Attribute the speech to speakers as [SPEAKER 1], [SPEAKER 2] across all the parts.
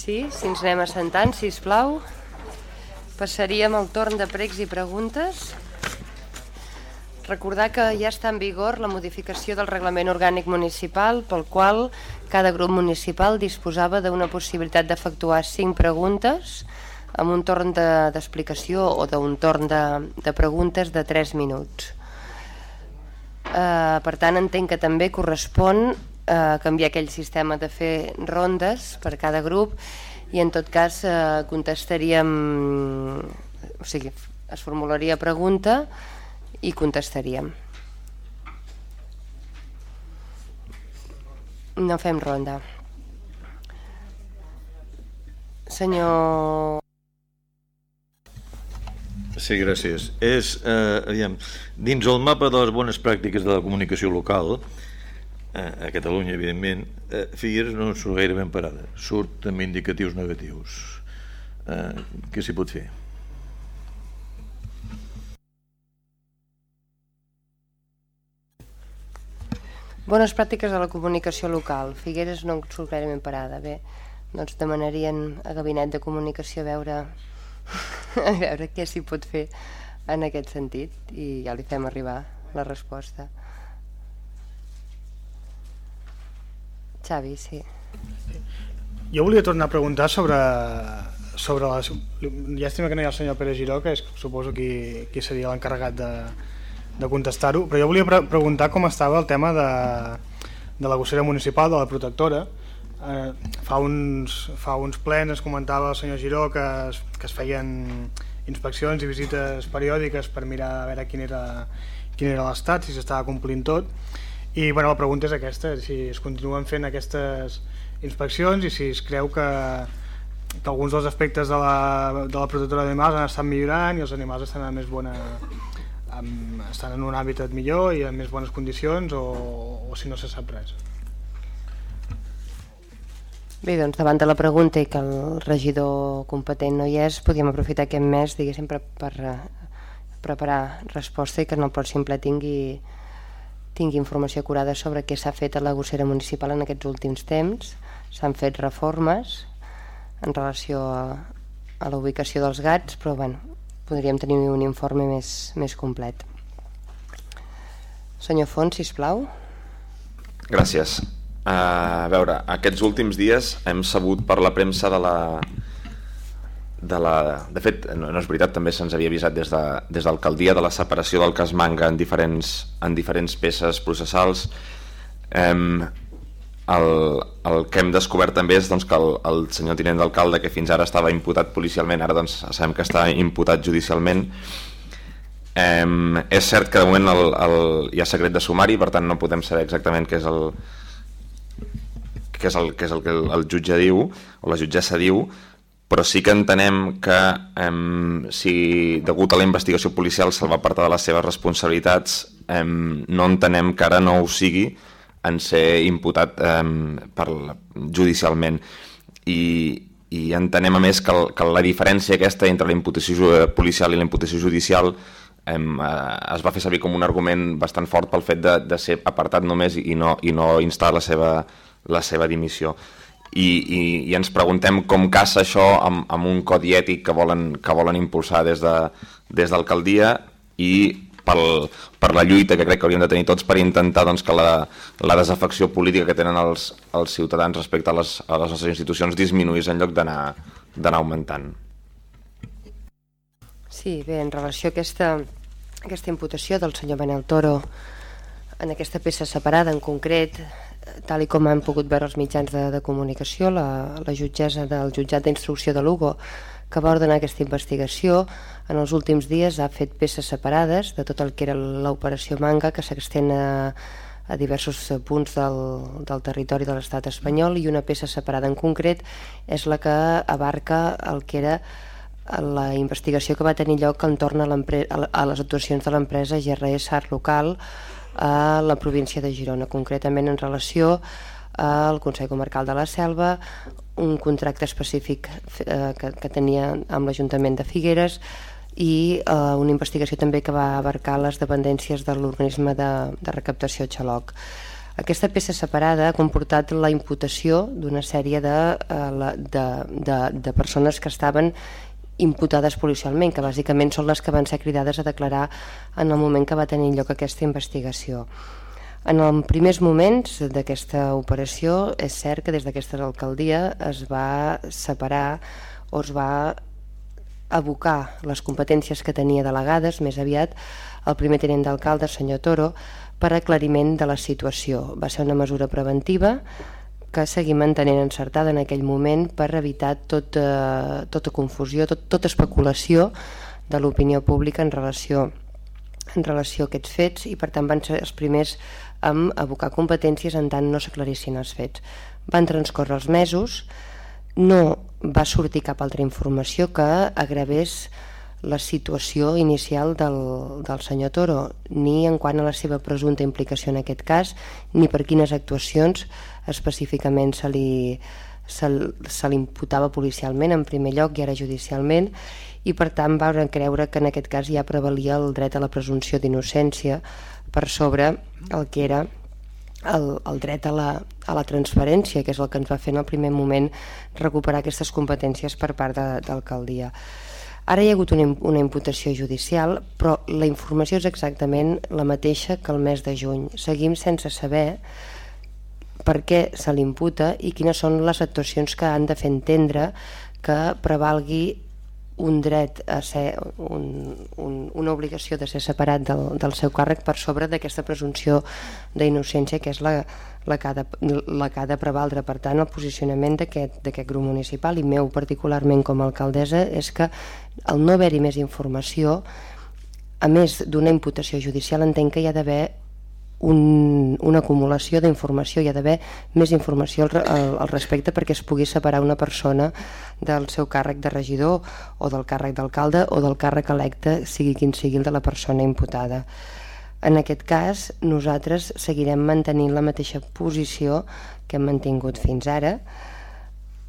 [SPEAKER 1] Sí, si ens anem assentant, si plau. Passaríem al torn de pregs i preguntes. Recordar que ja està en vigor la modificació del reglament orgànic municipal pel qual cada grup municipal disposava d'una possibilitat d'efectuar cinc preguntes amb un torn d'explicació de, o d'un torn de, de preguntes de 3 minuts. Eh, per tant, entenc que també correspon eh, canviar aquell sistema de fer rondes per cada grup i en tot cas eh, contestaríem o sigui, es formularia pregunta i contestaríem no fem ronda senyor
[SPEAKER 2] Sí, gràcies. És, eh, aviam, dins el mapa de les bones pràctiques de la comunicació local, a Catalunya, evidentment, eh, Figueres no surt gaire ben parada. Surt amb indicatius negatius. Eh, què s'hi pot fer?
[SPEAKER 1] Bones pràctiques de la comunicació local. Figueres no surt gaire ben parada. Bé, doncs demanarien a Gabinet de Comunicació a veure a veure què s'hi pot fer en aquest sentit i ja li fem arribar la resposta. Xavi, sí.
[SPEAKER 3] Jo volia tornar a preguntar sobre, sobre les... Llàstima que no hi ha el senyor Pere Giró, que és, suposo qui, qui seria l'encarregat de, de contestar-ho, però jo volia pre preguntar com estava el tema de, de la gossera municipal, de la protectora, eh, fa, uns, fa uns plens es comentava el senyor Giró que es, que es feien inspeccions i visites periòdiques per mirar a veure quin era, quin era l'estat, si s'estava complint tot i bueno, la pregunta és aquesta, si es continuen fent aquestes inspeccions i si es creu que, que alguns dels aspectes de la, de la protectora d'animals han estat millorant i els animals estan en més bona amb, estan en un hàbitat millor i en més bones condicions o, o si no se sap res.
[SPEAKER 1] Bé, doncs davant de la pregunta i que el regidor competent no hi és, podríem aprofitar aquest mes diguéssim per, per uh, preparar resposta i que en el pròxim ple tingui, tingui informació acurada sobre què s'ha fet a la gossera municipal en aquests últims temps. S'han fet reformes en relació a, a la ubicació dels gats, però bueno, podríem tenir un informe més, més complet. Senyor Font, sisplau.
[SPEAKER 4] Gràcies. A veure, aquests últims dies hem sabut per la premsa de la... De, la, de fet, no, no és veritat, també se'ns havia avisat des de, des d'alcaldia de la separació del cas manga en diferents, en diferents peces processals. Em, el, el que hem descobert també és doncs, que el, el senyor tinent d'alcalde, que fins ara estava imputat policialment, ara doncs, sabem que està imputat judicialment, em, és cert que de moment el, el, hi ha secret de sumari, per tant no podem saber exactament què és el, que és el que, és el, que el, el jutge diu, o la jutgessa diu, però sí que entenem que em, si degut a la investigació policial se'l va apartar de les seves responsabilitats, em, no entenem que ara no ho sigui en ser imputat em, per, judicialment. I, i entenem a més que, el, que la diferència aquesta entre la imputació policial i la imputació judicial em, eh, es va fer servir com un argument bastant fort pel fet de, de ser apartat només i no, i no instar la seva la seva dimissió. I, i, i ens preguntem com caça això amb, amb un codi ètic que volen, que volen impulsar des d'alcaldia de, des i pel, per la lluita que crec que hauríem de tenir tots per intentar doncs, que la, la desafecció política que tenen els, els ciutadans respecte a les, a les nostres institucions disminuís en lloc d'anar augmentant.
[SPEAKER 1] Sí, bé, en relació a aquesta, aquesta imputació del senyor Manel Toro en aquesta peça separada en concret tal i com hem pogut veure els mitjans de, de comunicació, la, la jutgessa del jutjat d'instrucció de Lugo, que va ordenar aquesta investigació, en els últims dies ha fet peces separades de tot el que era l'operació Manga, que s'extén a, a diversos punts del, del territori de l'estat espanyol, i una peça separada en concret és la que abarca el que era la investigació que va tenir lloc entorn a, a les actuacions de l'empresa GRS Art Local, a la província de Girona, concretament en relació al Consell Comarcal de la Selva, un contracte específic eh, que, que tenia amb l'Ajuntament de Figueres i eh, una investigació també que va abarcar les dependències de l'organisme de, de recaptació Xaloc. Aquesta peça separada ha comportat la imputació d'una sèrie de, eh, de, de, de persones que estaven imputades policialment, que bàsicament són les que van ser cridades a declarar en el moment que va tenir lloc aquesta investigació. En els primers moments d'aquesta operació és cert que des d'aquesta alcaldia es va separar o es va abocar les competències que tenia delegades més aviat el primer tenent d'alcalde, senyor Toro, per aclariment de la situació. Va ser una mesura preventiva que seguim mantenint encertada en aquell moment per evitar tota, tota confusió, tot, tota especulació de l'opinió pública en relació en relació a aquests fets i per tant van ser els primers amb abocar competències en tant no s'aclarissin els fets. Van transcorrer els mesos, no va sortir cap altra informació que agravés la situació inicial del, del senyor Toro, ni en quant a la seva presumpta implicació en aquest cas, ni per quines actuacions específicament se li, se, se imputava policialment en primer lloc i ara judicialment i per tant va creure que en aquest cas ja prevalia el dret a la presumpció d'innocència per sobre el que era el, el dret a la, a la transferència, que és el que ens va fer en el primer moment recuperar aquestes competències per part de, d'alcaldia. Ara hi ha hagut una, una imputació judicial, però la informació és exactament la mateixa que el mes de juny. Seguim sense saber per què se l'imputa i quines són les actuacions que han de fer entendre que prevalgui un dret a ser un, un, una obligació de ser separat del, del seu càrrec per sobre d'aquesta presumpció d'innocència que és la, la, que de, la que ha de prevaldre. Per tant, el posicionament d'aquest grup municipal i meu particularment com a alcaldessa és que el no haver-hi més informació a més d'una imputació judicial entenc que hi ha d'haver un, una acumulació d'informació, hi ha d'haver més informació al, al, al respecte perquè es pugui separar una persona del seu càrrec de regidor o del càrrec d'alcalde o del càrrec electe, sigui quin sigui el de la persona imputada. En aquest cas, nosaltres seguirem mantenint la mateixa posició que hem mantingut fins ara,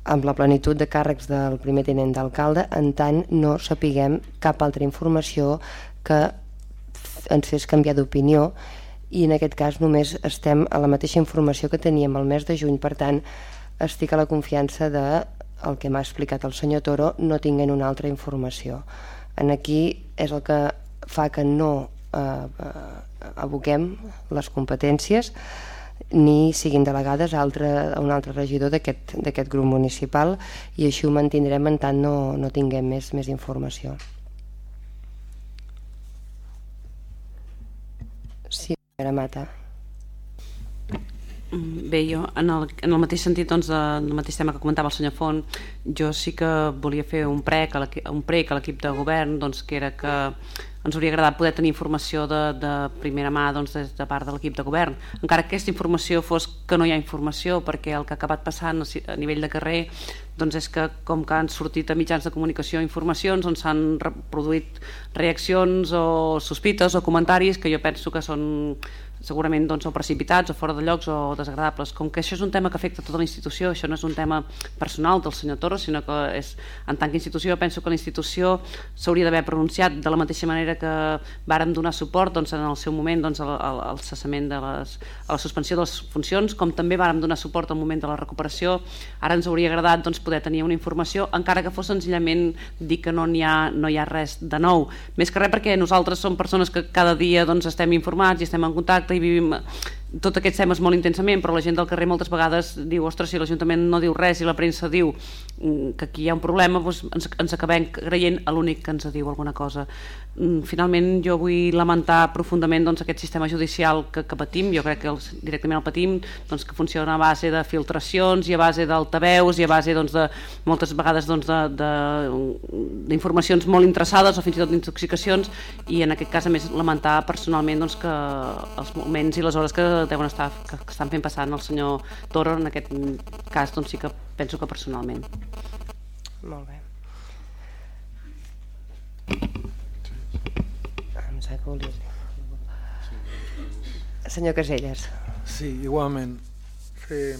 [SPEAKER 1] amb la plenitud de càrrecs del primer tenent d'alcalde, en tant no sapiguem cap altra informació que ens fes canviar d'opinió i en aquest cas només estem a la mateixa informació que teníem el mes de juny, per tant estic a la confiança de el que m'ha explicat el senyor Toro no tinguen una altra informació. En aquí és el que fa que no eh, eh aboquem les competències ni siguin delegades a, altre, a un altre regidor d'aquest grup municipal i així ho mantindrem en tant no, no tinguem més, més informació. Sí. Mata.
[SPEAKER 5] Mm, bé, jo, en el, en el mateix sentit doncs, de, del mateix tema que comentava el senyor Font, jo sí que volia fer un prec a l'equip de govern, doncs, que era que ens hauria agradat poder tenir informació de, de primera mà doncs, des de part de l'equip de govern. Encara que aquesta informació fos que no hi ha informació, perquè el que ha acabat passant a nivell de carrer doncs és que com que han sortit a mitjans de comunicació informacions on s'han produït reaccions o sospites o comentaris que jo penso que són segurament doncs, o precipitats o fora de llocs o desagradables. Com que això és un tema que afecta tota la institució, això no és un tema personal del senyor Torres, sinó que és, en tant que institució penso que la institució s'hauria d'haver pronunciat de la mateixa manera que vàrem donar suport doncs, en el seu moment doncs, al, al, al cessament de les, a la suspensió de les funcions, com també vàrem donar suport al moment de la recuperació. Ara ens hauria agradat doncs, poder tenir una informació, encara que fos senzillament dir que no hi ha, no hi ha res de nou. Més que res perquè nosaltres som persones que cada dia doncs, estem informats i estem en contacte i vivim tots aquests temes molt intensament, però la gent del carrer moltes vegades diu, ostres, si l'Ajuntament no diu res i la premsa diu mm, que aquí hi ha un problema, doncs ens, ens acabem creient a l'únic que ens diu alguna cosa. Mm, finalment jo vull lamentar profundament doncs, aquest sistema judicial que, que patim, jo crec que el, directament el patim, doncs, que funciona a base de filtracions i a base d'altaveus i a base doncs, de moltes vegades doncs, d'informacions molt interessades o fins i tot d'intoxicacions. I en aquest cas a més lamentar personalment doncs, que els moments i les hores que deuen estar, que, que estan fent passant el senyor Toro en aquest cas doncs sí que penso que personalment.
[SPEAKER 1] Molt bé em sap que senyor Caselles.
[SPEAKER 6] Sí, igualment. Sí,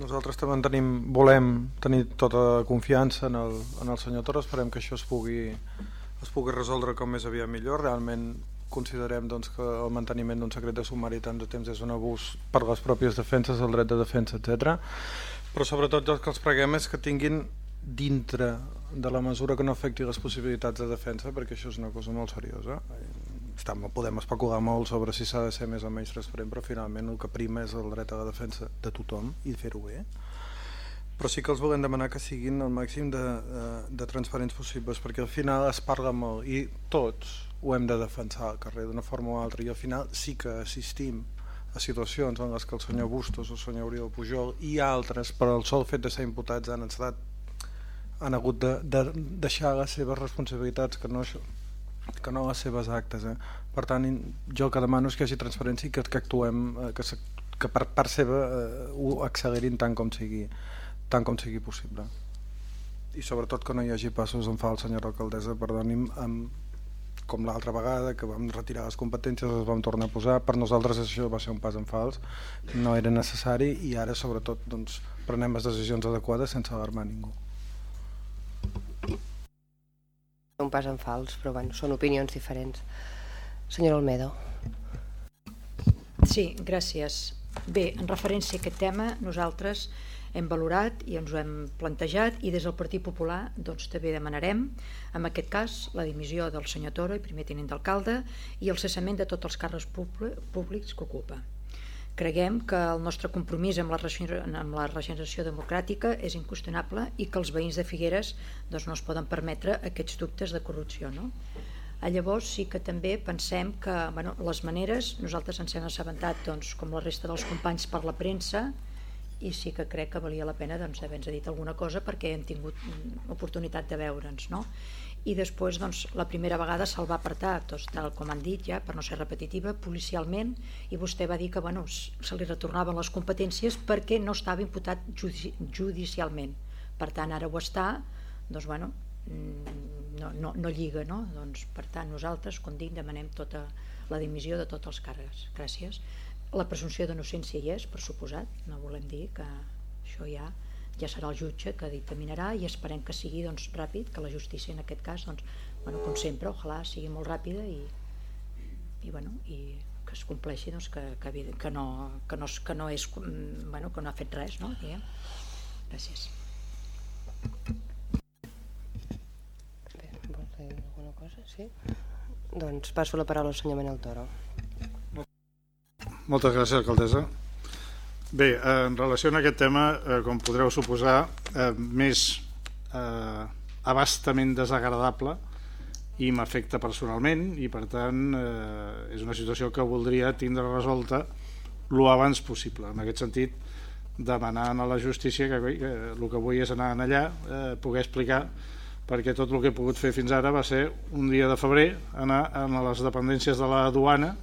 [SPEAKER 6] nosaltres també tenim, volem tenir tota confiança en el, en el senyor Toro esperem que això es pugui es pugui resoldre com més aviat millor. Realment considerem doncs, que el manteniment d'un secret de sumari tant de temps és un abús per les pròpies defenses, el dret de defensa, etc. Però sobretot el que els preguem és que tinguin dintre de la mesura que no afecti les possibilitats de defensa, perquè això és una cosa molt seriosa. Està, podem especular molt sobre si s'ha de ser més o menys transparent, però finalment el que prima és el dret a la defensa de tothom i fer-ho bé. Però sí que els volem demanar que siguin el màxim de, de, de transparents possibles perquè al final es parla molt i tots ho hem de defensar al carrer d'una forma o altra i al final sí que assistim a situacions en les que el senyor Bustos o el senyor Oriol Pujol i altres per al sol fet de ser imputats han estat han hagut de, de deixar les seves responsabilitats que no, que no les seves actes eh? per tant jo el que demano és que hi hagi transparència i que, que actuem eh, que, que per part seva eh, ho accelerin tant com sigui tant com sigui possible. I sobretot que no hi hagi passos en fals senyora alcaldessa perdoni'm amb, com l'altra vegada que vam retirar les competències les vam tornar a posar. Per nosaltres això va ser un pas en fals. No era necessari i ara sobretot doncs, prenem les decisions adequades sense alarmar ningú
[SPEAKER 1] un pas en fals però bueno, són opinions diferents. Senyora Olmedo.
[SPEAKER 7] Sí, gràcies. Bé, en referència a aquest tema nosaltres hem valorat i ens ho hem plantejat i des del Partit Popular doncs, també demanarem en aquest cas la dimissió del senyor Toro i primer tinent d'alcalde i el cessament de tots els càrrecs públics que ocupa. Creguem que el nostre compromís amb la, amb la regeneració democràtica és inqüestionable i que els veïns de Figueres doncs, no es poden permetre aquests dubtes de corrupció. No? A llavors sí que també pensem que bueno, les maneres, nosaltres ens hem assabentat doncs, com la resta dels companys per la premsa, i sí que crec que valia la pena doncs, haver-nos dit alguna cosa perquè hem tingut oportunitat de veure'ns no? I després doncs, la primera vegada se'l va apartar doncs, tal com han dit ja per no ser repetitiva, policialment i vostè va dir que bueno, se li retornaven les competències perquè no estava imputat judici judicialment. Per tant ara ho està doncs bueno mm, no, no, no lliga no? Doncs, per tant nosaltres com dic demanem tota la dimissió de tots els càrrecs. Gràcies. La presumpció d'innocència hi és, per suposat, no volem dir que això ja ja serà el jutge que dictaminarà i esperem que sigui doncs, ràpid, que la justícia en aquest cas, doncs, bueno, com sempre, ojalà sigui molt ràpida i, i, bueno, i que es compleixi doncs, que, que, que, no, que, no, que, no és, bueno, que no ha fet res, no? Diguem. Gràcies.
[SPEAKER 1] Bé, vol dir alguna cosa? Sí? Doncs passo la paraula al senyor Manel Toro.
[SPEAKER 8] Moltes gràcies, alcaldessa. Bé, en relació a aquest tema, eh, com podreu suposar, eh, més eh, abastament desagradable i m'afecta personalment i per tant eh, és una situació que voldria tindre resolta lo abans possible. En aquest sentit, demanar a la justícia que, que el que vull és anar allà, eh, poder explicar perquè tot el que he pogut fer fins ara va ser un dia de febrer anar a les dependències de la duana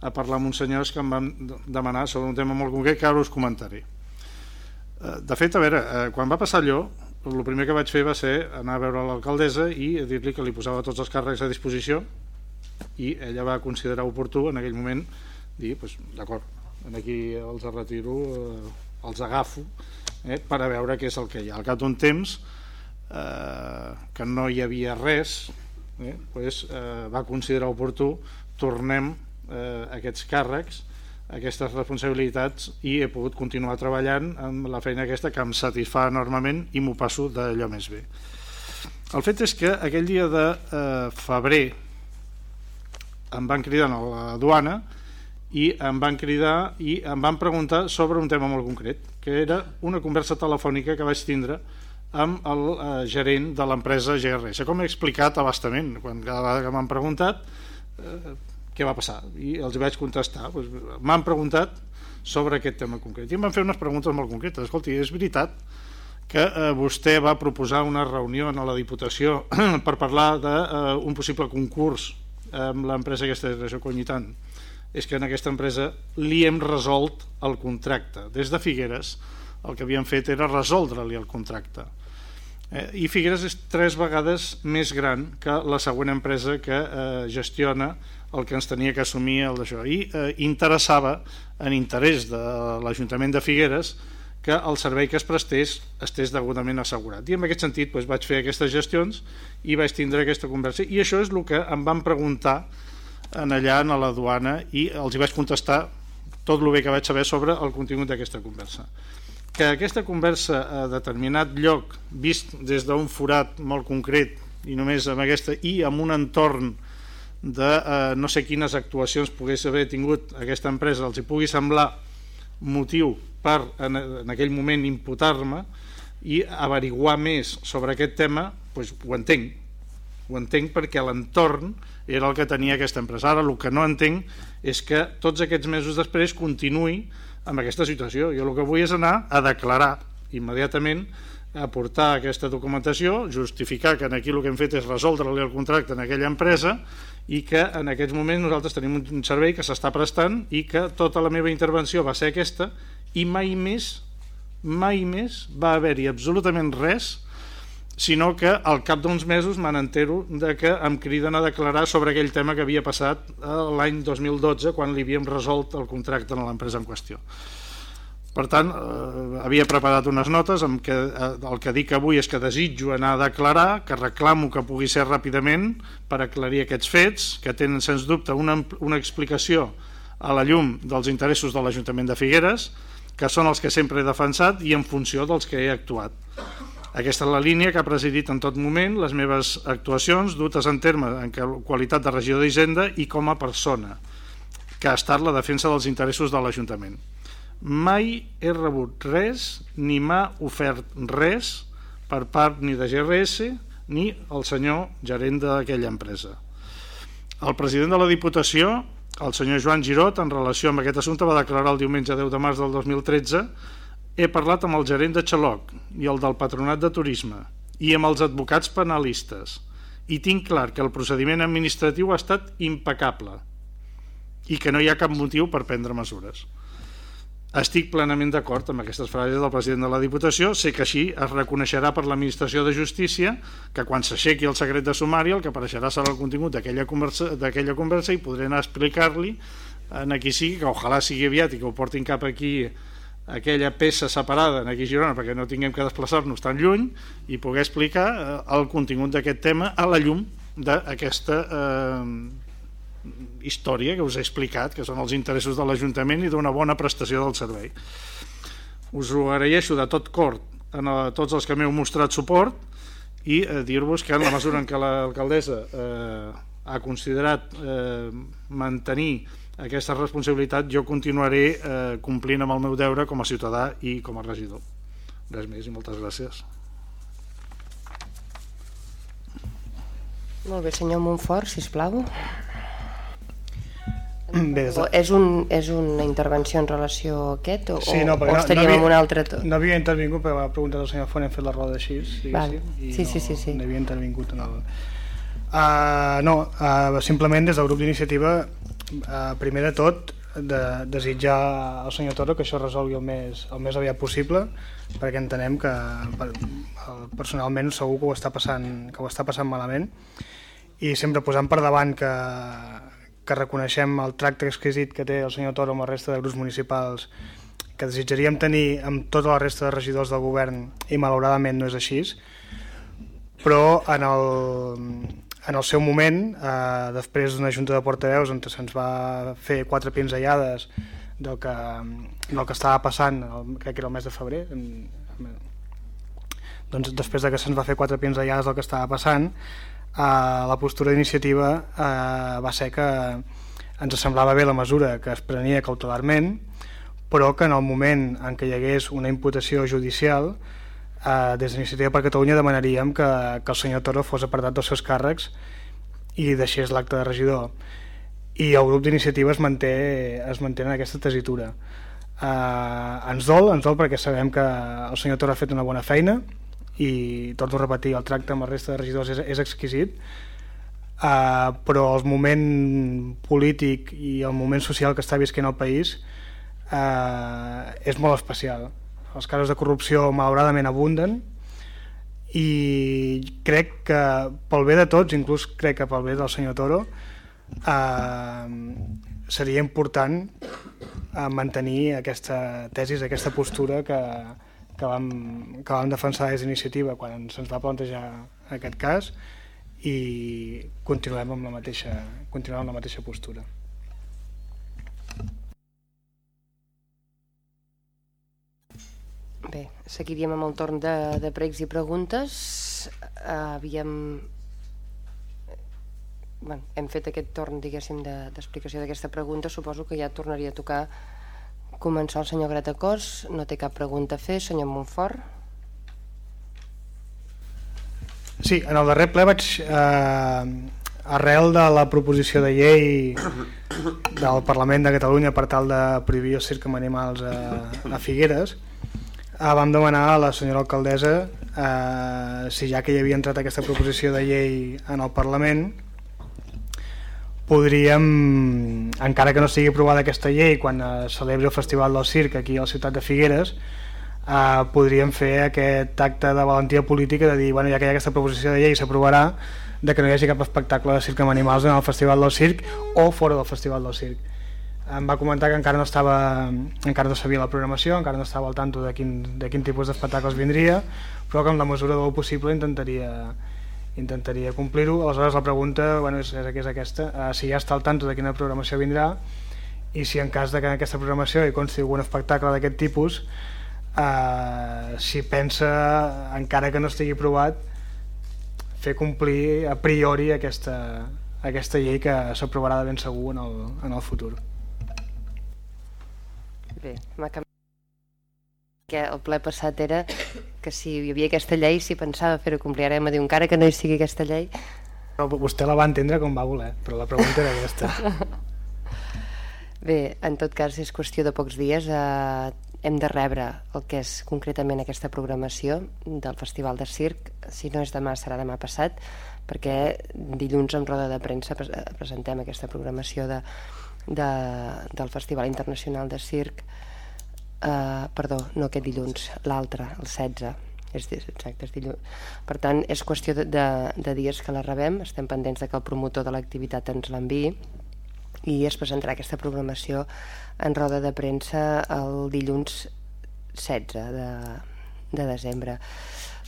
[SPEAKER 8] a parlar amb uns senyors que em van demanar sobre un tema molt concret que ara us comentaré. Eh, de fet, a veure, eh, quan va passar allò, el primer que vaig fer va ser anar a veure l'alcaldessa i dir-li que li posava tots els càrrecs a disposició i ella va considerar oportú en aquell moment dir, pues, d'acord, aquí els retiro, eh, els agafo, eh, per a veure què és el que hi ha. Al cap d'un temps, eh, que no hi havia res, eh, pues, eh, va considerar oportú tornem eh, aquests càrrecs, aquestes responsabilitats i he pogut continuar treballant amb la feina aquesta que em satisfà enormement i m'ho passo d'allò més bé. El fet és que aquell dia de eh, febrer em van cridar a la duana i em van cridar i em van preguntar sobre un tema molt concret, que era una conversa telefònica que vaig tindre amb el eh, gerent de l'empresa GRS. Com he explicat abastament, quan cada vegada que m'han preguntat, eh, què va passar? I els vaig contestar doncs, m'han preguntat sobre aquest tema concret. I em van fer unes preguntes molt concretes. Escolti, és veritat que eh, vostè va proposar una reunió a la Diputació per parlar d'un eh, possible concurs amb l'empresa aquesta de Conyitant? És que en aquesta empresa li hem resolt el contracte. Des de Figueres el que havíem fet era resoldre-li el contracte. Eh, i Figueres és tres vegades més gran que la següent empresa que eh, gestiona el que ens tenia que assumir el d'això i eh, interessava en interès de l'Ajuntament de Figueres que el servei que es prestés estés degudament assegurat. I en aquest sentit doncs, vaig fer aquestes gestions i vaig tindre aquesta conversa. I això és el que em van preguntar en allà en la duana i els hi vaig contestar tot el bé que vaig saber sobre el contingut d'aquesta conversa. Que aquesta conversa a determinat lloc vist des d'un forat molt concret i només amb aquesta i amb un entorn de eh, no sé quines actuacions pogués haver tingut aquesta empresa. Els hi pugui semblar motiu per en, en aquell moment imputar-me i averiguar més sobre aquest tema doncs ho entenc. Ho entenc perquè l'entorn era el que tenia aquesta empresa. Ara el que no entenc és que tots aquests mesos després continuï amb aquesta situació. Jo el que vull és anar a declarar immediatament aportar aquesta documentació, justificar que aquí el que hem fet és resoldre-li el contracte en aquella empresa i que en aquests moments nosaltres tenim un servei que s'està prestant i que tota la meva intervenció va ser aquesta i mai més mai més va haver-hi absolutament res sinó que al cap d'uns mesos me n'entero que em criden a declarar sobre aquell tema que havia passat eh, l'any 2012 quan li havíem resolt el contracte a l'empresa en qüestió. Per tant, eh, havia preparat unes notes amb què eh, el que dic avui és que desitjo anar a declarar, que reclamo que pugui ser ràpidament per aclarir aquests fets, que tenen sens dubte una, una explicació a la llum dels interessos de l'Ajuntament de Figueres, que són els que sempre he defensat i en funció dels que he actuat. Aquesta és la línia que ha presidit en tot moment les meves actuacions dutes en terme en qualitat de regidor d'Hisenda i com a persona, que ha estat la defensa dels interessos de l'Ajuntament mai he rebut res ni m'ha ofert res per part ni de GRS ni el senyor gerent d'aquella empresa. El president de la Diputació, el senyor Joan Girot, en relació amb aquest assumpte, va declarar el diumenge 10 de març del 2013 he parlat amb el gerent de Xaloc i el del Patronat de Turisme i amb els advocats penalistes i tinc clar que el procediment administratiu ha estat impecable i que no hi ha cap motiu per prendre mesures. Estic plenament d'acord amb aquestes frases del president de la Diputació. Sé que així es reconeixerà per l'Administració de Justícia que quan s'aixequi el secret de sumari el que apareixerà serà el contingut d'aquella conversa, conversa i podré anar a explicar-li en aquí sigui, que ojalà sigui aviat i que ho portin cap aquí aquella peça separada en aquí Girona perquè no tinguem que desplaçar-nos tan lluny i poder explicar eh, el contingut d'aquest tema a la llum d'aquesta eh, història que us he explicat, que són els interessos de l'Ajuntament i d'una bona prestació del servei. Us ho agraeixo de tot cor a tots els que m'heu mostrat suport i eh, dir-vos que en la mesura en què l'alcaldessa eh, ha considerat eh, mantenir aquesta responsabilitat jo continuaré eh, complint amb el meu deure com a ciutadà i com a regidor. Res més i moltes gràcies.
[SPEAKER 1] Molt bé, senyor Montfort, sisplau.
[SPEAKER 3] Bé,
[SPEAKER 1] de... és, un, és una intervenció en relació a aquest o,
[SPEAKER 3] sí, no,
[SPEAKER 1] o
[SPEAKER 3] no,
[SPEAKER 1] estaríem
[SPEAKER 3] no havia,
[SPEAKER 1] en un altre... To...
[SPEAKER 3] No havia intervingut perquè va preguntar al senyor Font hem fet la roda així
[SPEAKER 1] Val.
[SPEAKER 3] i
[SPEAKER 1] sí,
[SPEAKER 3] no,
[SPEAKER 1] sí, sí, sí.
[SPEAKER 3] no havia intervingut en el... Uh, no, uh, simplement des del grup d'iniciativa uh, primer de tot de desitjar al senyor Toro que això resolgui el més, el més aviat possible perquè entenem que per, personalment segur que ho està passant que ho està passant malament i sempre posant per davant que, que reconeixem el tracte exquisit que té el senyor Toro amb la resta de grups municipals que desitjaríem tenir amb tota la resta de regidors del govern i malauradament no és així però en el, en el seu moment eh, després d'una junta de portaveus on se'ns va fer quatre pinzellades del que, del que estava passant el, crec que era el mes de febrer en, doncs després de que se'ns va fer quatre pinzellades del que estava passant eh, la postura d'iniciativa eh, va ser que ens semblava bé la mesura que es prenia cautelarment però que en el moment en què hi hagués una imputació judicial eh, des d'Iniciativa per Catalunya demanaríem que, que el senyor Toro fos apartat dels seus càrrecs i deixés l'acte de regidor. I el grup d'iniciativa es, manté, es manté en aquesta tesitura. Eh, ens dol, ens dol perquè sabem que el senyor Toro ha fet una bona feina i torno a repetir, el tracte amb la resta de regidors és, és exquisit uh, però el moment polític i el moment social que està visquent el país uh, és molt especial. Els casos de corrupció malauradament abunden i crec que pel bé de tots, inclús crec que pel bé del senyor Toro uh, seria important mantenir aquesta tesis, aquesta postura que, que vam, que vam defensar des d'iniciativa quan se'ns va plantejar aquest cas i continuem amb la mateixa, continuem amb la mateixa postura.
[SPEAKER 1] Bé, seguiríem amb el torn de, de pregs i preguntes. Havíem... Bueno, hem fet aquest torn, diguéssim, d'explicació de, d'aquesta pregunta. Suposo que ja tornaria a tocar començar el senyor Gratacós. No té cap pregunta a fer. Senyor Montfort.
[SPEAKER 3] Sí, en el darrer ple vaig... Eh, arrel de la proposició de llei del Parlament de Catalunya per tal de prohibir el circ amb animals a, a Figueres, eh, vam demanar a la senyora alcaldessa eh, si ja que hi havia entrat aquesta proposició de llei en el Parlament podríem, encara que no estigui aprovada aquesta llei quan es celebri el Festival del Circ aquí a la ciutat de Figueres eh, podríem fer aquest acte de valentia política de dir, bueno, ja que hi ha aquesta proposició de llei s'aprovarà de que no hi hagi cap espectacle de circ amb animals en el Festival del Circ o fora del Festival del Circ. Em va comentar que encara no estava encara no sabia la programació, encara no estava al tanto de quin, de quin tipus d'espectacles vindria però que amb la mesura del possible intentaria intentaria complir-ho aleshores la pregunta bueno, és, és, és aquesta uh, si ja està al tanto de quina programació vindrà i si en cas de que en aquesta programació hi consti algun espectacle d'aquest tipus uh, si pensa encara que no estigui provat fer complir a priori aquesta, aquesta llei que s'aprovarà de ben segur en el, en el futur.
[SPEAKER 1] Bé, m'ha canviat que el ple passat era que si hi havia aquesta llei si pensava fer-ho complir. Ara me diu encara que no hi sigui aquesta llei
[SPEAKER 3] però vostè la va entendre com va voler però la pregunta era aquesta.
[SPEAKER 1] Bé, en tot cas és qüestió de pocs dies eh, hem de rebre el que és concretament aquesta programació del Festival de Circ. Si no és demà serà demà passat perquè dilluns en roda de premsa presentem aquesta programació de, de, del Festival Internacional de Circ Uh, perdó, no aquest dilluns, l'altre, el 16 és, exacte, és dilluns. Per tant, és qüestió de, de, de dies que la rebem, estem pendents de que el promotor de l'activitat ens l'enviï i es presentarà aquesta programació en roda de premsa el dilluns 16 de, de desembre.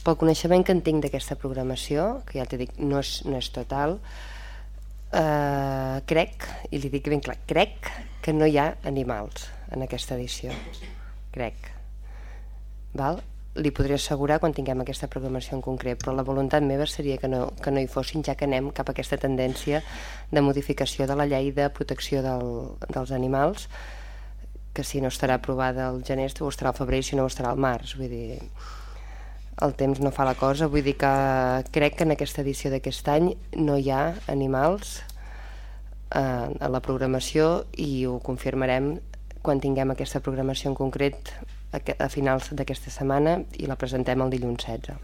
[SPEAKER 1] Pel coneixement que en tinc d'aquesta programació, que ja t'he dit, no és, no és total, eh, crec, i li dic ben clar, crec que no hi ha animals en aquesta edició crec. Val? Li podria assegurar quan tinguem aquesta programació en concret, però la voluntat meva seria que no, que no hi fossin, ja que anem cap a aquesta tendència de modificació de la llei de protecció del, dels animals, que si no estarà aprovada al gener o estarà al febrer si no estarà al març. Vull dir, el temps no fa la cosa, vull dir que crec que en aquesta edició d'aquest any no hi ha animals eh, a la programació i ho confirmarem quan tinguem aquesta programació en concret a, finals d'aquesta setmana i la presentem el dilluns 16.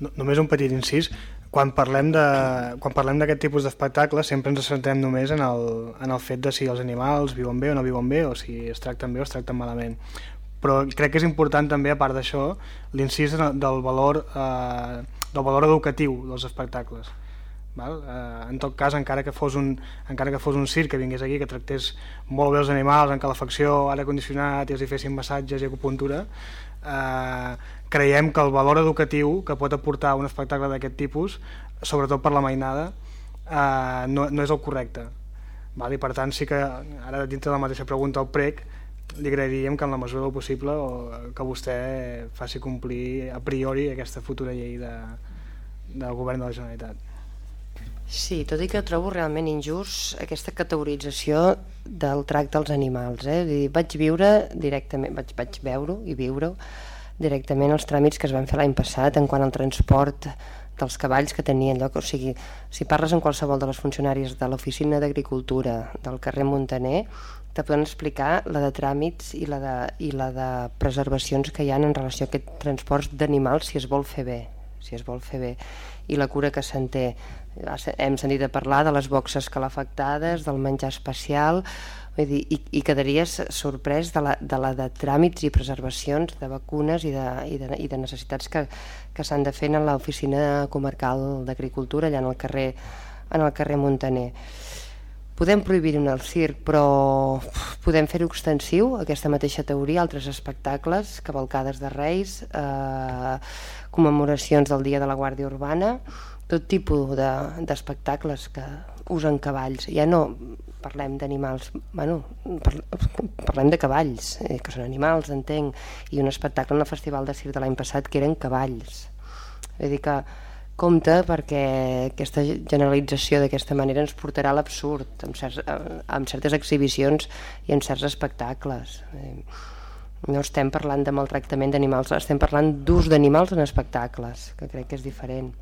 [SPEAKER 3] No, només un petit incís, quan parlem de, quan parlem d'aquest tipus d'espectacle sempre ens centrem només en el, en el fet de si els animals viuen bé o no viuen bé o si es tracten bé o es tracten malament. Però crec que és important també a part d'això l'incís del valor eh, del valor educatiu dels espectacles Val? Eh, en tot cas, encara que, fos un, encara que fos un circ que vingués aquí, que tractés molt bé els animals en calefacció, aire condicionat i els hi fessin massatges i acupuntura, eh, creiem que el valor educatiu que pot aportar un espectacle d'aquest tipus, sobretot per la mainada, eh, no, no és el correcte. Val? I per tant, sí que ara dintre de la mateixa pregunta al prec, li agrairíem que en la mesura del possible o que vostè faci complir a priori aquesta futura llei de, del govern de la Generalitat.
[SPEAKER 1] Sí, tot i que trobo realment injust aquesta categorització del tracte als animals. Eh? Dir, vaig viure directament, vaig, vaig veure i viure directament els tràmits que es van fer l'any passat en quant al transport dels cavalls que tenien lloc. O sigui, si parles amb qualsevol de les funcionàries de l'Oficina d'Agricultura del carrer Montaner, te poden explicar la de tràmits i la de, i la de preservacions que hi ha en relació a aquest transport d'animals si es vol fer bé si es vol fer bé i la cura que se'n té hem sentit a parlar de les boxes calefactades, del menjar especial, vull dir, i, i quedaries sorprès de la, de la de tràmits i preservacions de vacunes i de, i de, i de necessitats que, que s'han de fer en l'oficina comarcal d'agricultura allà en el carrer, en el carrer Montaner. Podem prohibir-ho en el circ, però podem fer-ho extensiu, aquesta mateixa teoria, altres espectacles, cavalcades de reis, eh, commemoracions del Dia de la Guàrdia Urbana, tot tipus d'espectacles de, que usen cavalls. Ja no parlem d'animals, bueno, parlem de cavalls, eh, que són animals, entenc, i un espectacle en el Festival de Circ de l'any passat que eren cavalls. Vull dir que compte perquè aquesta generalització d'aquesta manera ens portarà a l'absurd amb, certs, amb certes exhibicions i en certs espectacles. Eh, no estem parlant de maltractament d'animals, estem parlant d'ús d'animals en espectacles, que crec que és diferent.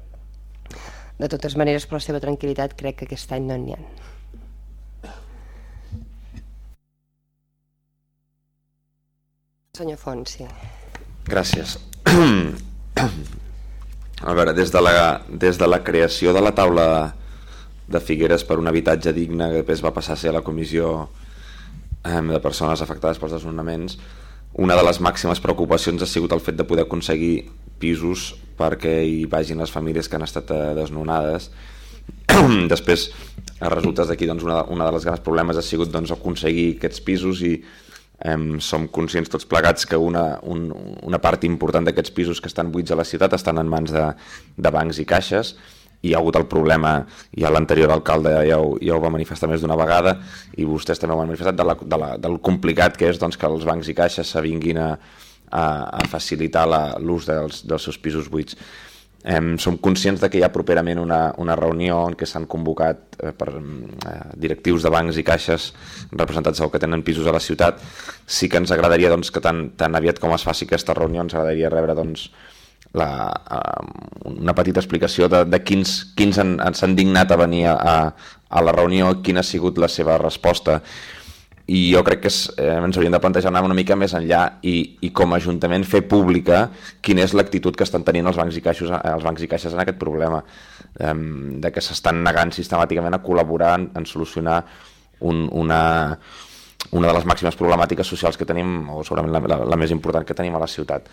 [SPEAKER 1] De totes maneres, per la seva tranquil·litat, crec que aquest any no n'hi ha. Senyor Font, sí.
[SPEAKER 4] Gràcies. A veure, des de, la, des de la creació de la taula de Figueres per un habitatge digne que després va passar a ser la comissió eh, de persones afectades pels desnonaments una de les màximes preocupacions ha sigut el fet de poder aconseguir pisos perquè hi vagin les famílies que han estat eh, desnonades. Després a resultes d'aquí doncs, una, una de les grans problemes ha sigut doncs, aconseguir aquests pisos i eh, som conscients tots plegats que una, un, una part important d'aquests pisos que estan buits a la ciutat estan en mans de, de bancs i caixes hi ha hagut el problema, i l'anterior alcalde ja ho, ja ho va manifestar més d'una vegada i vostès també ho han manifestat de la, de la, del complicat que és doncs, que els bancs i caixes s'avinguin a, a, a facilitar l'ús dels, dels seus pisos buits. Eh, som conscients de que hi ha properament una, una reunió en què s'han convocat eh, per eh, directius de bancs i caixes representats que tenen pisos a la ciutat. Sí que ens agradaria doncs, que tan, tan aviat com es faci aquesta reunió ens agradaria rebre doncs, la, uh, una petita explicació de, de quins, quins s'han dignat a venir a, a la reunió, quina ha sigut la seva resposta. I jo crec que és, eh, ens hauríem de plantejar anar una mica més enllà i, i com a Ajuntament fer pública quina és l'actitud que estan tenint els bancs i caixes, eh, els bancs i caixes en aquest problema eh, de que s'estan negant sistemàticament a col·laborar en, en solucionar un, una, una de les màximes problemàtiques socials que tenim o segurament la, la, la més important que tenim a la ciutat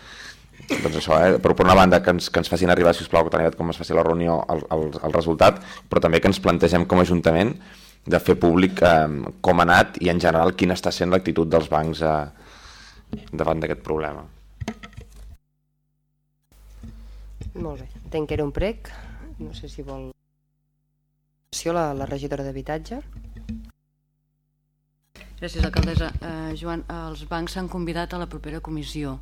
[SPEAKER 4] doncs això, eh? però per una banda que ens, que ens facin arribar, si us plau, que tan com es faci la reunió, el, el, el resultat, però també que ens plantegem com a Ajuntament de fer públic eh, com ha anat i en general quina està sent l'actitud dels bancs eh, davant d'aquest problema.
[SPEAKER 1] Molt bé, entenc que era un prec, no sé si vol... La, la regidora d'habitatge.
[SPEAKER 9] Gràcies, alcaldessa. Uh, Joan, els bancs s'han convidat a la propera comissió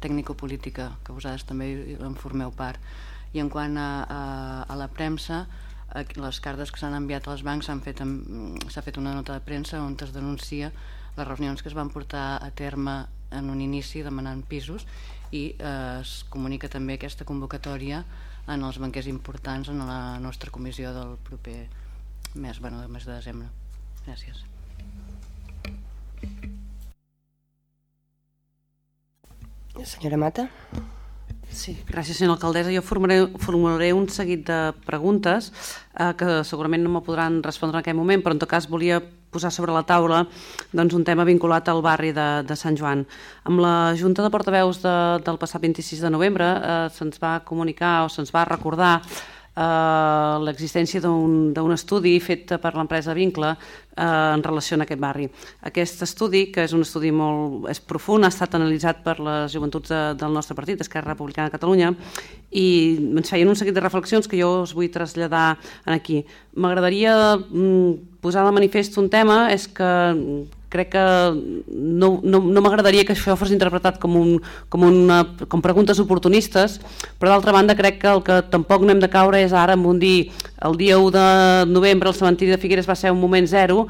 [SPEAKER 9] tècnico-política, que vosaltres també en formeu part. I en quant a, a, a la premsa, les cartes que s'han enviat als bancs s'ha fet, fet una nota de premsa on es denuncia les reunions que es van portar a terme en un inici demanant pisos i eh, es comunica també aquesta convocatòria en els banquers importants en la nostra comissió del proper mes, bueno, del mes de desembre. Gràcies.
[SPEAKER 1] Senyora Mata.
[SPEAKER 5] Sí, gràcies, senyora alcaldessa. Jo formularé, formularé un seguit de preguntes eh, que segurament no me podran respondre en aquest moment, però en tot cas volia posar sobre la taula doncs, un tema vinculat al barri de, de Sant Joan. Amb la Junta de Portaveus de, del passat 26 de novembre eh, se'ns va comunicar o se'ns va recordar eh, l'existència d'un estudi fet per l'empresa Vincle eh, en relació a aquest barri. Aquest estudi, que és un estudi molt és profund, ha estat analitzat per les joventuts de, del nostre partit, Esquerra Republicana de Catalunya, i ens feien un seguit de reflexions que jo us vull traslladar aquí. M'agradaria mm, posar de manifest un tema, és que crec que no, no, no m'agradaria que això fos interpretat com, un, com, una, com preguntes oportunistes, però d'altra banda crec que el que tampoc no hem de caure és ara en un dir el dia 1 de novembre el cementiri de Figueres va ser un moment zero,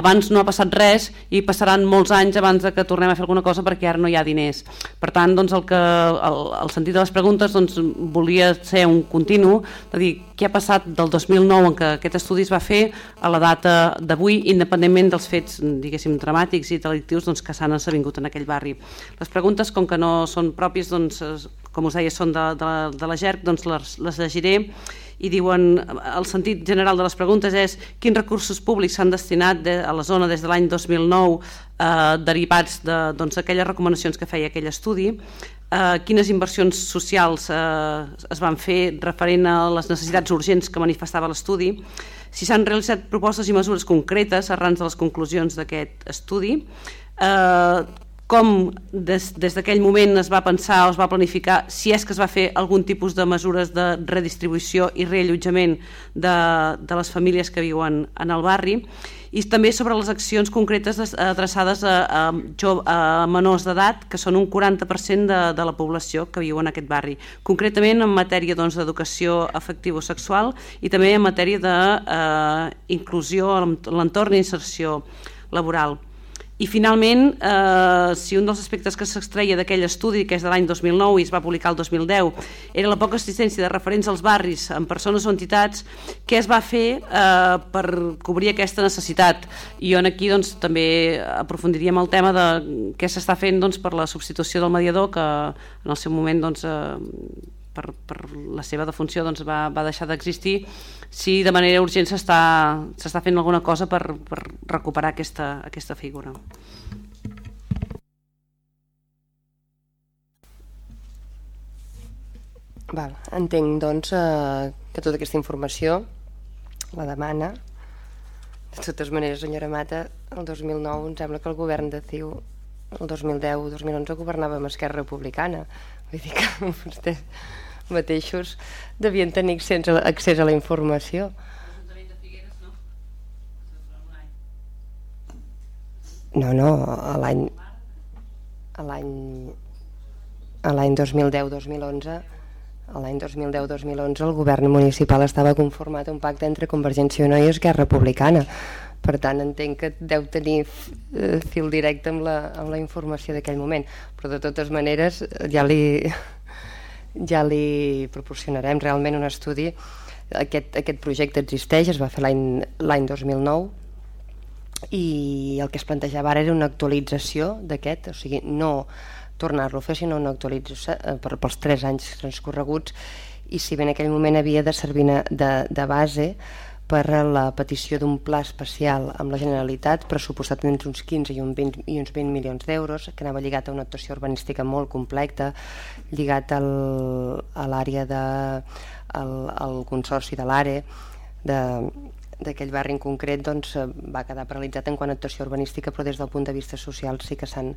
[SPEAKER 5] abans no ha passat res i passaran molts anys abans de que tornem a fer alguna cosa perquè ara no hi ha diners. Per tant, doncs, el, que, el, el sentit de les preguntes doncs, volia ser un continu de dir què ha passat del 2009 en què aquest estudi es va fer a la data d'avui, independentment dels fets diguéssim dramàtics i delictius doncs, que s'han esdevingut en aquell barri. Les preguntes, com que no són pròpies, doncs, com us deia, són de, de, de la GERC, doncs les, les llegiré i diuen, el sentit general de les preguntes és quins recursos públics s'han destinat de, a la zona des de l'any 2009 eh, derivats de doncs, recomanacions que feia aquell estudi, eh, quines inversions socials eh, es van fer referent a les necessitats urgents que manifestava l'estudi, si s'han realitzat propostes i mesures concretes arran de les conclusions d'aquest estudi, eh, com des, des d'aquell moment es va pensar o es va planificar si és que es va fer algun tipus de mesures de redistribució i reallotjament de, de les famílies que viuen en el barri i també sobre les accions concretes adreçades a, a, a menors d'edat, que són un 40% de, de la població que viu en aquest barri. Concretament en matèria doncs, d'educació doncs, afectivo-sexual i també en matèria d'inclusió eh, a l'entorn d'inserció laboral. I finalment, eh, si un dels aspectes que s'extreia d'aquell estudi, que és de l'any 2009 i es va publicar el 2010, era la poca assistència de referents als barris amb persones o entitats, què es va fer eh, per cobrir aquesta necessitat? I on aquí doncs, també aprofundiríem el tema de què s'està fent doncs, per la substitució del mediador, que en el seu moment doncs, eh, per, per la seva defunció doncs, va, va deixar d'existir. Si de manera urgent s'està fent alguna cosa per, per recuperar aquesta, aquesta figura.
[SPEAKER 1] Val, entenc doncs eh, que tota aquesta informació la demana. De totes maneres senyora Mata el 2009 em sembla que el govern de CiU el 2010-2011 governava amb Esquerra Republicana vull dir que vostès mateixos devien tenir accés a, a la informació. No, no, a l'any a l'any a l'any 2010-2011 l'any 2010-2011 el govern municipal estava conformat un pacte entre Convergència i Unió i Esquerra Republicana per tant entenc que deu tenir eh, fil directe amb la, amb la informació d'aquell moment. Però de totes maneres ja li ja li proporcionarem realment un estudi. Aquest, aquest projecte existeix, es va fer l'any 2009 i el que es plantejava ara era una actualització d'aquest, o sigui, no tornar-lo a fer, sinó una actualització eh, per, pels tres anys transcorreguts i si bé en aquell moment havia de servir de, de base per la petició d'un pla especial amb la Generalitat, pressupostat entre uns 15 i, un 20, i uns 20 milions d'euros, que anava lligat a una actuació urbanística molt complexa, lligat al, a l'àrea de consorci de l'ARE, d'aquell barri en concret doncs, va quedar paralitzat en quant a actuació urbanística però des del punt de vista social sí que s'han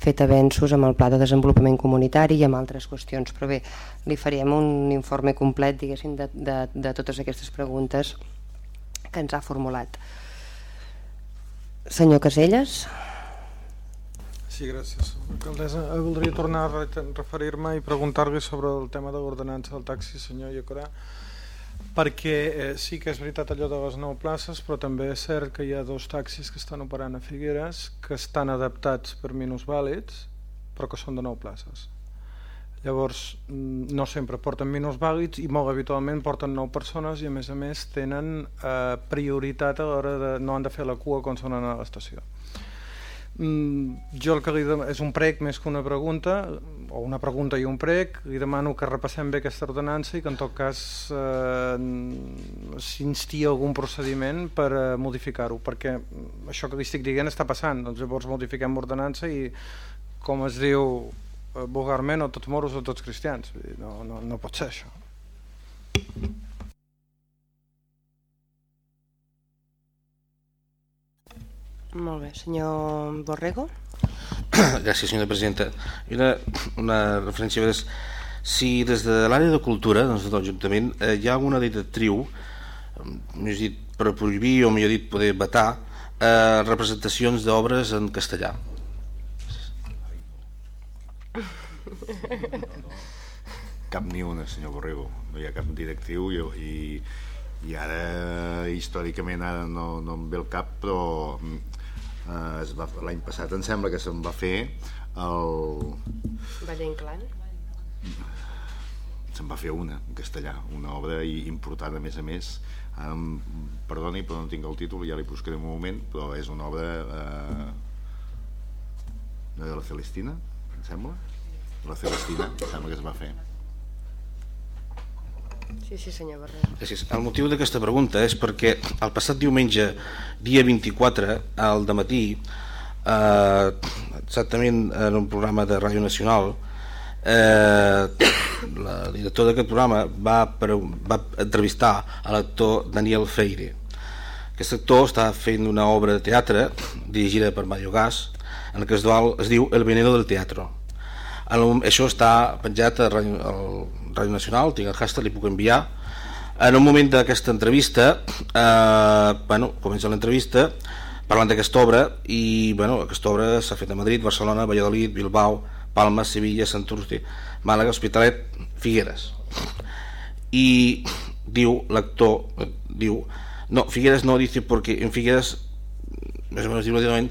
[SPEAKER 1] fet avenços amb el pla de desenvolupament comunitari i amb altres qüestions. Però bé, li faríem un informe complet diguéssim de, de, de totes aquestes preguntes que ens ha formulat. Senyor Caselles.
[SPEAKER 6] Sí, gràcies. Alcaldessa, eh, voldria tornar a referir-me i preguntar-li sobre el tema de l'ordenança del taxi, senyor Iacorà, perquè eh, sí que és veritat allò de les nou places, però també és cert que hi ha dos taxis que estan operant a Figueres que estan adaptats per minusvàlids, però que són de nou places. Llavors, mm, no sempre porten menys vàlids i molt habitualment porten 9 persones i a més a més tenen eh, prioritat a l'hora de... no han de fer la cua quan són a l'estació. Mm, jo el que li demano és un prec més que una pregunta, o una pregunta i un prec, li demano que repassem bé aquesta ordenança i que en tot cas eh, s'insti algun procediment per eh, modificar-ho, perquè això que li estic dient està passant, doncs llavors modifiquem l'ordenança i com es diu Vulgarment o tots moros o tots cristians no, no, no pot ser això
[SPEAKER 1] Molt bé, senyor Borrego.
[SPEAKER 10] Gràcies senyora presidenta una, una referència és si des de l'àrea de cultura doncs, de l'Ajuntament eh, hi ha alguna directriu més dit, per prohibir o millor dit poder vetar eh, representacions d'obres en castellà
[SPEAKER 11] Cap ni una, senyor Borrego. No hi ha cap directiu i, i, i ara històricament ara no, no em ve el cap però eh, l'any passat em sembla que se'n va fer el...
[SPEAKER 1] Valle Inclán?
[SPEAKER 11] Se'n va fer una en castellà, una obra important a més a més ara em perdoni però no tinc el títol ja li buscaré un moment però és una obra eh, de la Celestina em sembla la Celestina, sembla que es va fer.
[SPEAKER 1] Sí, sí, senyor Barrera.
[SPEAKER 10] Gràcies. El motiu d'aquesta pregunta és perquè el passat diumenge, dia 24, al matí, eh, exactament en un programa de Ràdio Nacional, eh, la directora d'aquest programa va, per, va entrevistar a l'actor Daniel Freire. Aquest actor està fent una obra de teatre dirigida per Mario Gas, en el que es, es diu El veneno del teatro. El, això està penjat a Ràdio, al Ràdio Nacional, tinc el hashtag, li puc enviar. En un moment d'aquesta entrevista, eh, bueno, comença l'entrevista parlant d'aquesta obra i bueno, aquesta obra s'ha fet a Madrid, Barcelona, Valladolid, Bilbao, Palma, Sevilla, Santurce, Màlaga, Hospitalet, Figueres. I diu l'actor, diu, no, Figueres no, dice porque en Figueres, més o menys diu literalment,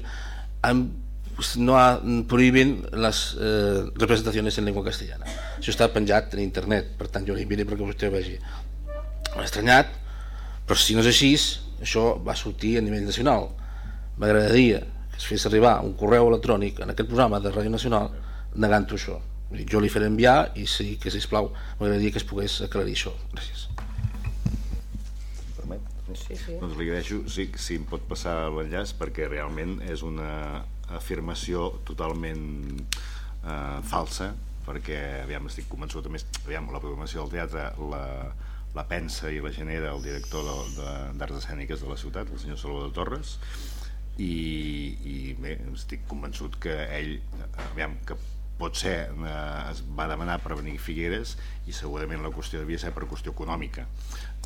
[SPEAKER 10] no ha, prohíben les eh, representacions en llengua castellana. Això està penjat en internet, per tant jo l'invito perquè vostè ho vegi. M'ha estranyat, però si no és així, això va sortir a nivell nacional. M'agradaria que es fes arribar un correu electrònic en aquest programa de Ràdio Nacional negant-ho això. Jo li faré enviar i sí que, sisplau, m'agradaria que es pogués aclarir això. Gràcies.
[SPEAKER 11] Sí, sí. Doncs li agraeixo sí, si em pot passar l'enllaç perquè realment és una afirmació totalment eh, falsa perquè aviam, estic convençut a més, aviam, la programació del teatre la, la pensa i la genera el director d'Arts Escèniques de la ciutat, el senyor Salvador Torres i, i bé, estic convençut que ell aviam, que potser eh, es va demanar per venir Figueres i segurament la qüestió devia ser per qüestió econòmica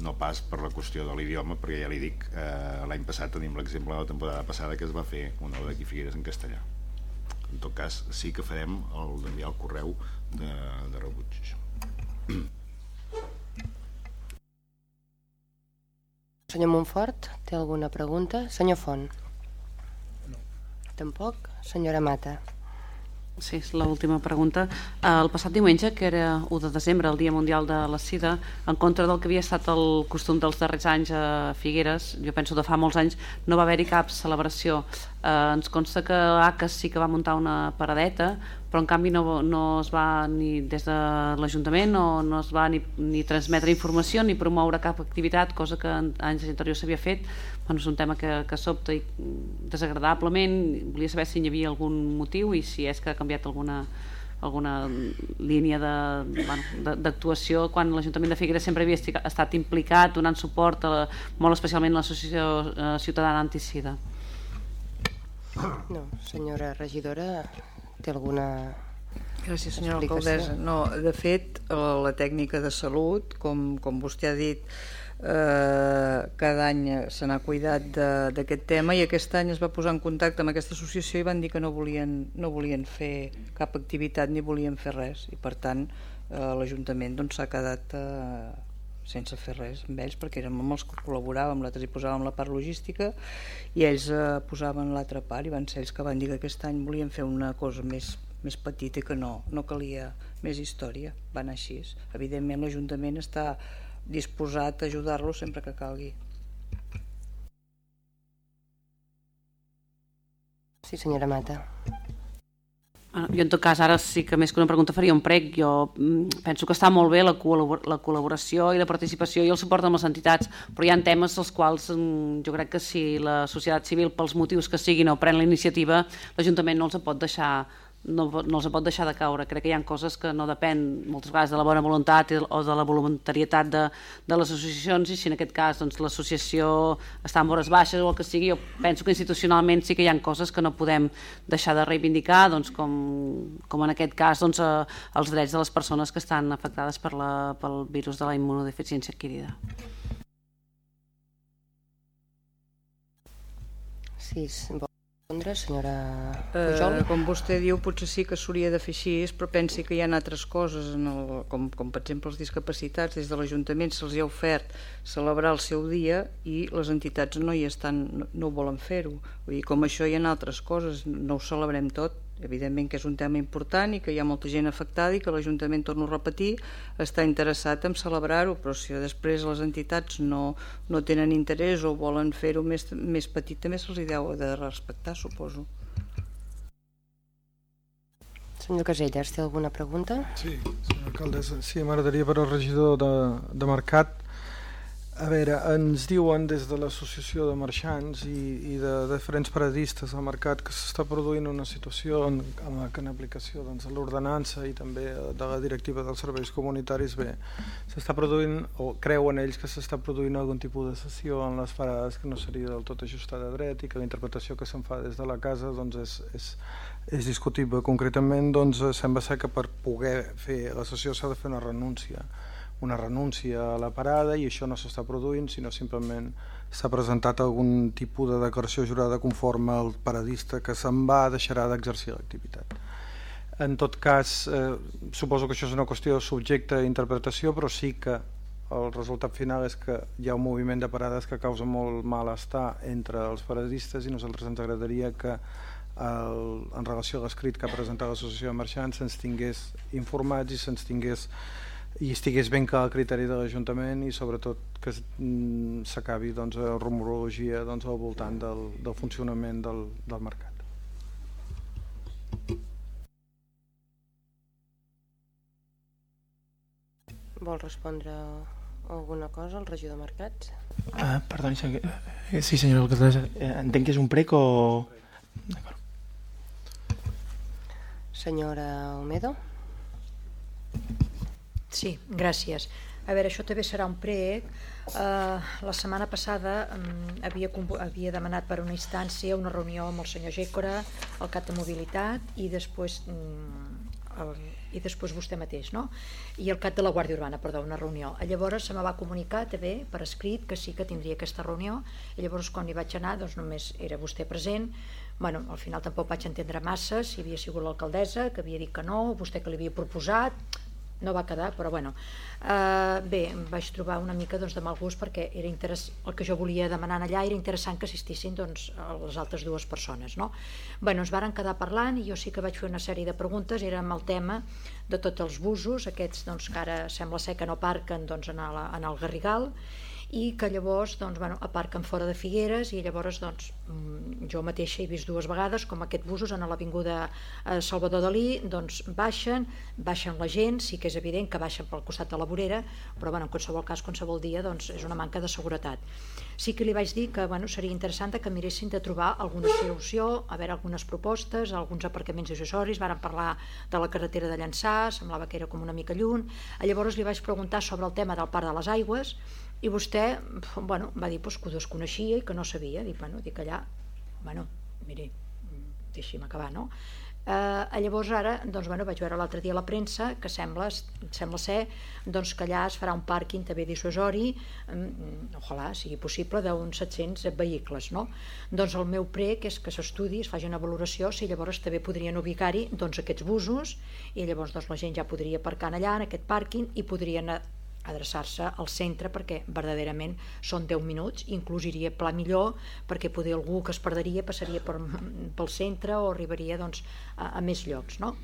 [SPEAKER 11] no pas per la qüestió de l'idioma perquè ja li dic, eh, l'any passat tenim l'exemple de la temporada passada que es va fer una obra d'aquí Figueres en castellà en tot cas sí que farem el d'enviar el correu de, de rebuig
[SPEAKER 1] Senyor Montfort, té alguna pregunta? Senyor Font? No. Tampoc? Senyora Mata?
[SPEAKER 5] Sí, és l'última pregunta. El passat diumenge, que era 1 de desembre, el Dia Mundial de la Sida, en contra del que havia estat el costum dels darrers anys a Figueres, jo penso de fa molts anys, no va haver-hi cap celebració. Eh, ens consta que ACAS sí que va muntar una paradeta, però en canvi no, no es va ni des de l'Ajuntament no, no es va ni, ni transmetre informació ni promoure cap activitat, cosa que en anys anteriors s'havia fet bueno, és un tema que, que sobta i desagradablement. Volia saber si hi havia algun motiu i si és que ha canviat alguna alguna línia d'actuació bueno, quan l'Ajuntament de Figueres sempre havia estat implicat donant suport a la, molt especialment a l'Associació eh, Ciutadana Anticida.
[SPEAKER 1] No, senyora regidora té alguna
[SPEAKER 12] Gràcies, senyora alcaldessa. No, de fet, la tècnica de salut, com, com vostè ha dit, eh, cada any se n'ha cuidat d'aquest tema i aquest any es va posar en contacte amb aquesta associació i van dir que no volien, no volien fer cap activitat ni volien fer res i per tant eh, l'Ajuntament doncs, s'ha doncs, quedat eh, sense fer res amb ells perquè érem amb els que col·laboràvem, nosaltres hi posàvem la part logística i ells eh, posaven l'altra part i van ser ells que van dir que aquest any volien fer una cosa més, més petita i que no, no calia més història, van així. Evidentment l'Ajuntament està disposat a ajudar-lo sempre que calgui.
[SPEAKER 1] Sí, senyora Mata.
[SPEAKER 5] Ah, jo en tot cas ara sí que més que una pregunta faria un prec jo mm, penso que està molt bé la, col·labor la col·laboració i la participació i el suport amb les entitats però hi ha temes als quals mm, jo crec que si la societat civil pels motius que siguin no pren la iniciativa l'Ajuntament no els pot deixar no, no els pot deixar de caure. Crec que hi ha coses que no depèn moltes vegades de la bona voluntat o de la voluntarietat de, de les associacions i si en aquest cas doncs, l'associació està en hores baixes o el que sigui, jo penso que institucionalment sí que hi ha coses que no podem deixar de reivindicar, doncs, com, com en aquest cas doncs, eh, els drets de les persones que estan afectades per la, pel virus de la immunodeficiència adquirida.
[SPEAKER 1] Sí, bon respondre, senyora Pujol?
[SPEAKER 12] Eh, com vostè diu, potser sí que s'hauria de fer així, però pensi que hi ha altres coses, en el, com, com per exemple els discapacitats, des de l'Ajuntament se'ls ha ofert celebrar el seu dia i les entitats no hi estan, no, no volen fer-ho. Com això hi ha altres coses, no ho celebrem tot, evidentment que és un tema important i que hi ha molta gent afectada i que l'Ajuntament, torno a repetir, està interessat en celebrar-ho, però si després les entitats no, no tenen interès o volen fer-ho més, més petit, també se'ls deu de respectar, suposo.
[SPEAKER 1] Senyor Caselles, té alguna pregunta?
[SPEAKER 6] Sí, senyor alcaldessa. Sí, m'agradaria per al regidor de, de Mercat A veure, ens diuen des de l'Associació de Marxants i, i de, de diferents paradistes al mercat que s'està produint una situació en, en la en aplicació doncs, de l'ordenança i també de la directiva dels serveis comunitaris bé, s'està produint, o creuen ells que s'està produint algun tipus de sessió en les parades que no seria del tot ajustada a dret i que la interpretació que se'n fa des de la casa doncs, és, és, és discutible. Concretament doncs, sembla ser que per poder fer la sessió s'ha de fer una renúncia una renúncia a la parada i això no s'està produint, sinó simplement s'ha presentat algun tipus de declaració jurada conforme al paradista que se'n va deixarà d'exercir l'activitat. En tot cas, eh, suposo que això és una qüestió subjecte d'interpretació, però sí que el resultat final és que hi ha un moviment de parades que causa molt malestar entre els paradistes i nosaltres ens agradaria que el, en relació a l'escrit que ha presentat l'associació de marxants se'ns tingués informats i se'ns tingués i estigués ben clar el criteri de l'Ajuntament i sobretot que mm, s'acabi doncs, la rumorologia doncs, al voltant del, del funcionament del, del mercat.
[SPEAKER 1] Vol respondre alguna cosa al regidor de Mercats?
[SPEAKER 13] Ah, perdoni, eh, sí senyor alcaldessa, eh, entenc que és un prec o...
[SPEAKER 1] Senyora Olmedo?
[SPEAKER 7] Sí, gràcies. A veure, això també serà un prec. Uh, la setmana passada um, havia, havia demanat per una instància una reunió amb el senyor Gécora, el cap de mobilitat, i després, um, el, i després vostè mateix, no? I el cap de la Guàrdia Urbana, perdó, una reunió. Llavors se me va comunicar també per escrit que sí que tindria aquesta reunió, i llavors quan hi vaig anar doncs només era vostè present, bueno, al final tampoc vaig entendre massa si havia sigut l'alcaldessa, que havia dit que no, vostè que li havia proposat, no va quedar, però bueno uh, bé, em vaig trobar una mica doncs, de mal gust perquè era interess... el que jo volia demanar allà era interessant que assistissin doncs, les altres dues persones no? bueno, ens varen quedar parlant i jo sí que vaig fer una sèrie de preguntes era amb el tema de tots els busos aquests doncs, que ara sembla ser que no parquen doncs, en, el, en el Garrigal i que llavors doncs, bueno, aparquen fora de Figueres i llavors doncs, mm, jo mateixa he vist dues vegades com aquest busos en l'avinguda eh, Salvador Dalí doncs, baixen, baixen la gent sí que és evident que baixen pel costat de la vorera però bueno, en qualsevol cas, qualsevol dia doncs, és una manca de seguretat. Sí que li vaig dir que bueno, seria interessant que miressin de trobar alguna solució a veure algunes propostes, alguns aparcaments accessoris. Varen parlar de la carretera de Llançà semblava que era com una mica lluny. Llavors li vaig preguntar sobre el tema del Parc de les Aigües i vostè bueno, va dir pues, que ho desconeixia i que no sabia dic, bueno, dic allà bueno, miri, deixi'm acabar no? Eh, llavors ara doncs, bueno, vaig veure l'altre dia a la premsa que sembla, sembla ser doncs, que allà es farà un pàrquing també dissuasori mm, ojalà sigui possible d'uns 700 vehicles no? doncs el meu prec és que s'estudi es faci una valoració si llavors també podrien ubicar-hi doncs, aquests busos i llavors doncs, la gent ja podria aparcar allà en aquest pàrquing i podrien adreçar-se al centre perquè verdaderament són 10 minuts, inclús iria pla millor perquè poder algú que es perderia passaria per, pel centre o arribaria doncs, a, a més llocs. No?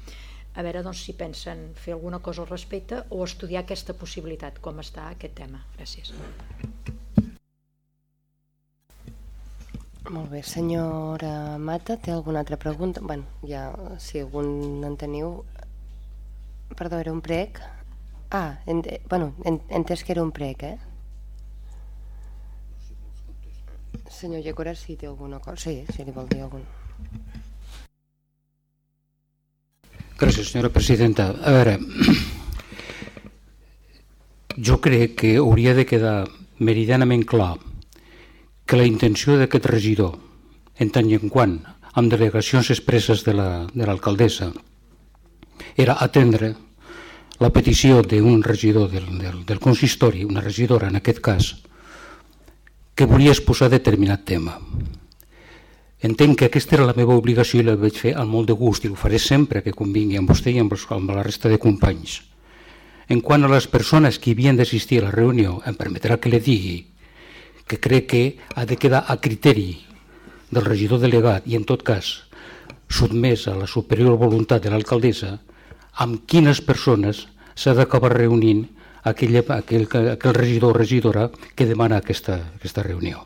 [SPEAKER 7] A veure doncs, si pensen fer alguna cosa al respecte o estudiar aquesta possibilitat, com està aquest tema. Gràcies.
[SPEAKER 1] Molt bé, senyora Mata, té alguna altra pregunta? bueno, ja, si algun en teniu... Perdó, era un prec? Ah, en, bueno, en, entès que era un prec, eh? Senyor Llecora, si té alguna cosa... Sí, si li vol dir algun...
[SPEAKER 14] Gràcies, senyora presidenta. A veure, jo crec que hauria de quedar meridianament clar que la intenció d'aquest regidor, en tant i en quant amb delegacions expresses de l'alcaldessa, la, era atendre la petició d'un regidor del, del, del consistori, una regidora en aquest cas, que volia exposar determinat tema. Entenc que aquesta era la meva obligació i la vaig fer amb molt de gust i ho faré sempre que convingui amb vostè i amb, amb la resta de companys. En quant a les persones que havien d'assistir a la reunió, em permetrà que le digui que crec que ha de quedar a criteri del regidor delegat i en tot cas sotmès a la superior voluntat de l'alcaldessa amb quines persones s'ha d'acabar reunint aquell, aquell, aquell regidor o regidora que demana aquesta, aquesta reunió.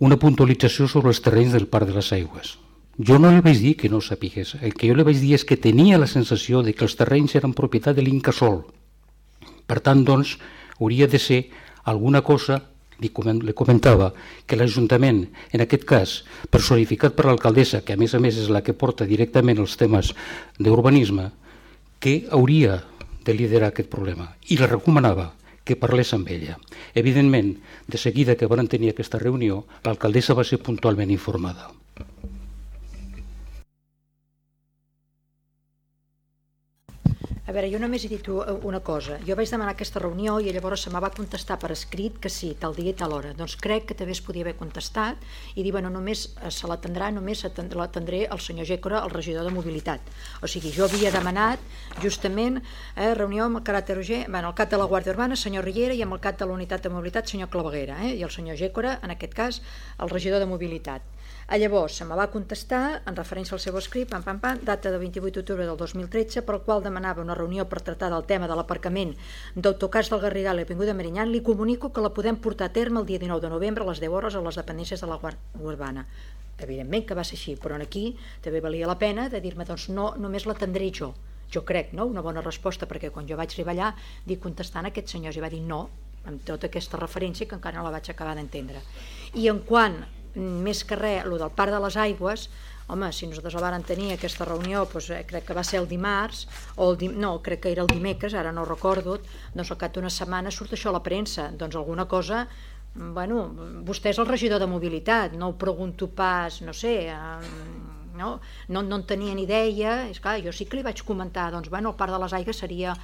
[SPEAKER 14] Una puntualització sobre els terrenys del Parc de les Aigües. Jo no li vaig dir que no sapigués, el que jo li vaig dir és que tenia la sensació de que els terrenys eren propietat de l'Incasol. Per tant, doncs, hauria de ser alguna cosa li comentava que l'Ajuntament, en aquest cas personificat per l'alcaldessa, que a més a més és la que porta directament els temes d'urbanisme, que hauria de liderar aquest problema i li recomanava que parlés amb ella. Evidentment, de seguida que van tenir aquesta reunió, l'alcaldessa va ser puntualment informada.
[SPEAKER 7] A veure, jo només he dit una cosa. Jo vaig demanar aquesta reunió i llavors se me va contestar per escrit que sí, tal dia i tal hora. Doncs crec que també es podia haver contestat i dir, bueno, només se l'atendrà, només l'atendré el senyor Gécora, el regidor de mobilitat. O sigui, jo havia demanat justament eh, reunió amb el caràcter urgent, bueno, el cap de la Guàrdia Urbana, senyor Riera, i amb el cap de la Unitat de Mobilitat, senyor Claveguera, eh, i el senyor Gécora, en aquest cas, el regidor de mobilitat. A llavors se me va contestar, en referència al seu escrit, pam, pam, pam, data de 28 d'octubre del 2013, per qual demanava una reunió per tractar del tema de l'aparcament d'autocars del Garrigal i Avinguda Marinyan, li comunico que la podem portar a terme el dia 19 de novembre a les 10 hores a les dependències de la Guàrdia Urbana. Evidentment que va ser així, però aquí també valia la pena de dir-me, doncs no, només l'atendré jo. Jo crec, no?, una bona resposta, perquè quan jo vaig arribar allà, dic contestant a aquest senyor, i va dir no, amb tota aquesta referència que encara no la vaig acabar d'entendre. I en quant més que res, el del Parc de les Aigües, home, si nosaltres la varen tenir aquesta reunió, doncs, eh, crec que va ser el dimarts, o el dim no, crec que era el dimecres, ara no recordo, doncs al cap d'una setmana surt això a la premsa, doncs alguna cosa bueno, vostè és el regidor de mobilitat, no ho pregunto pas, no sé, eh, no, no, no en tenia ni idea, és clar, jo sí que li vaig comentar, doncs, bueno, el Parc de les Aigües seria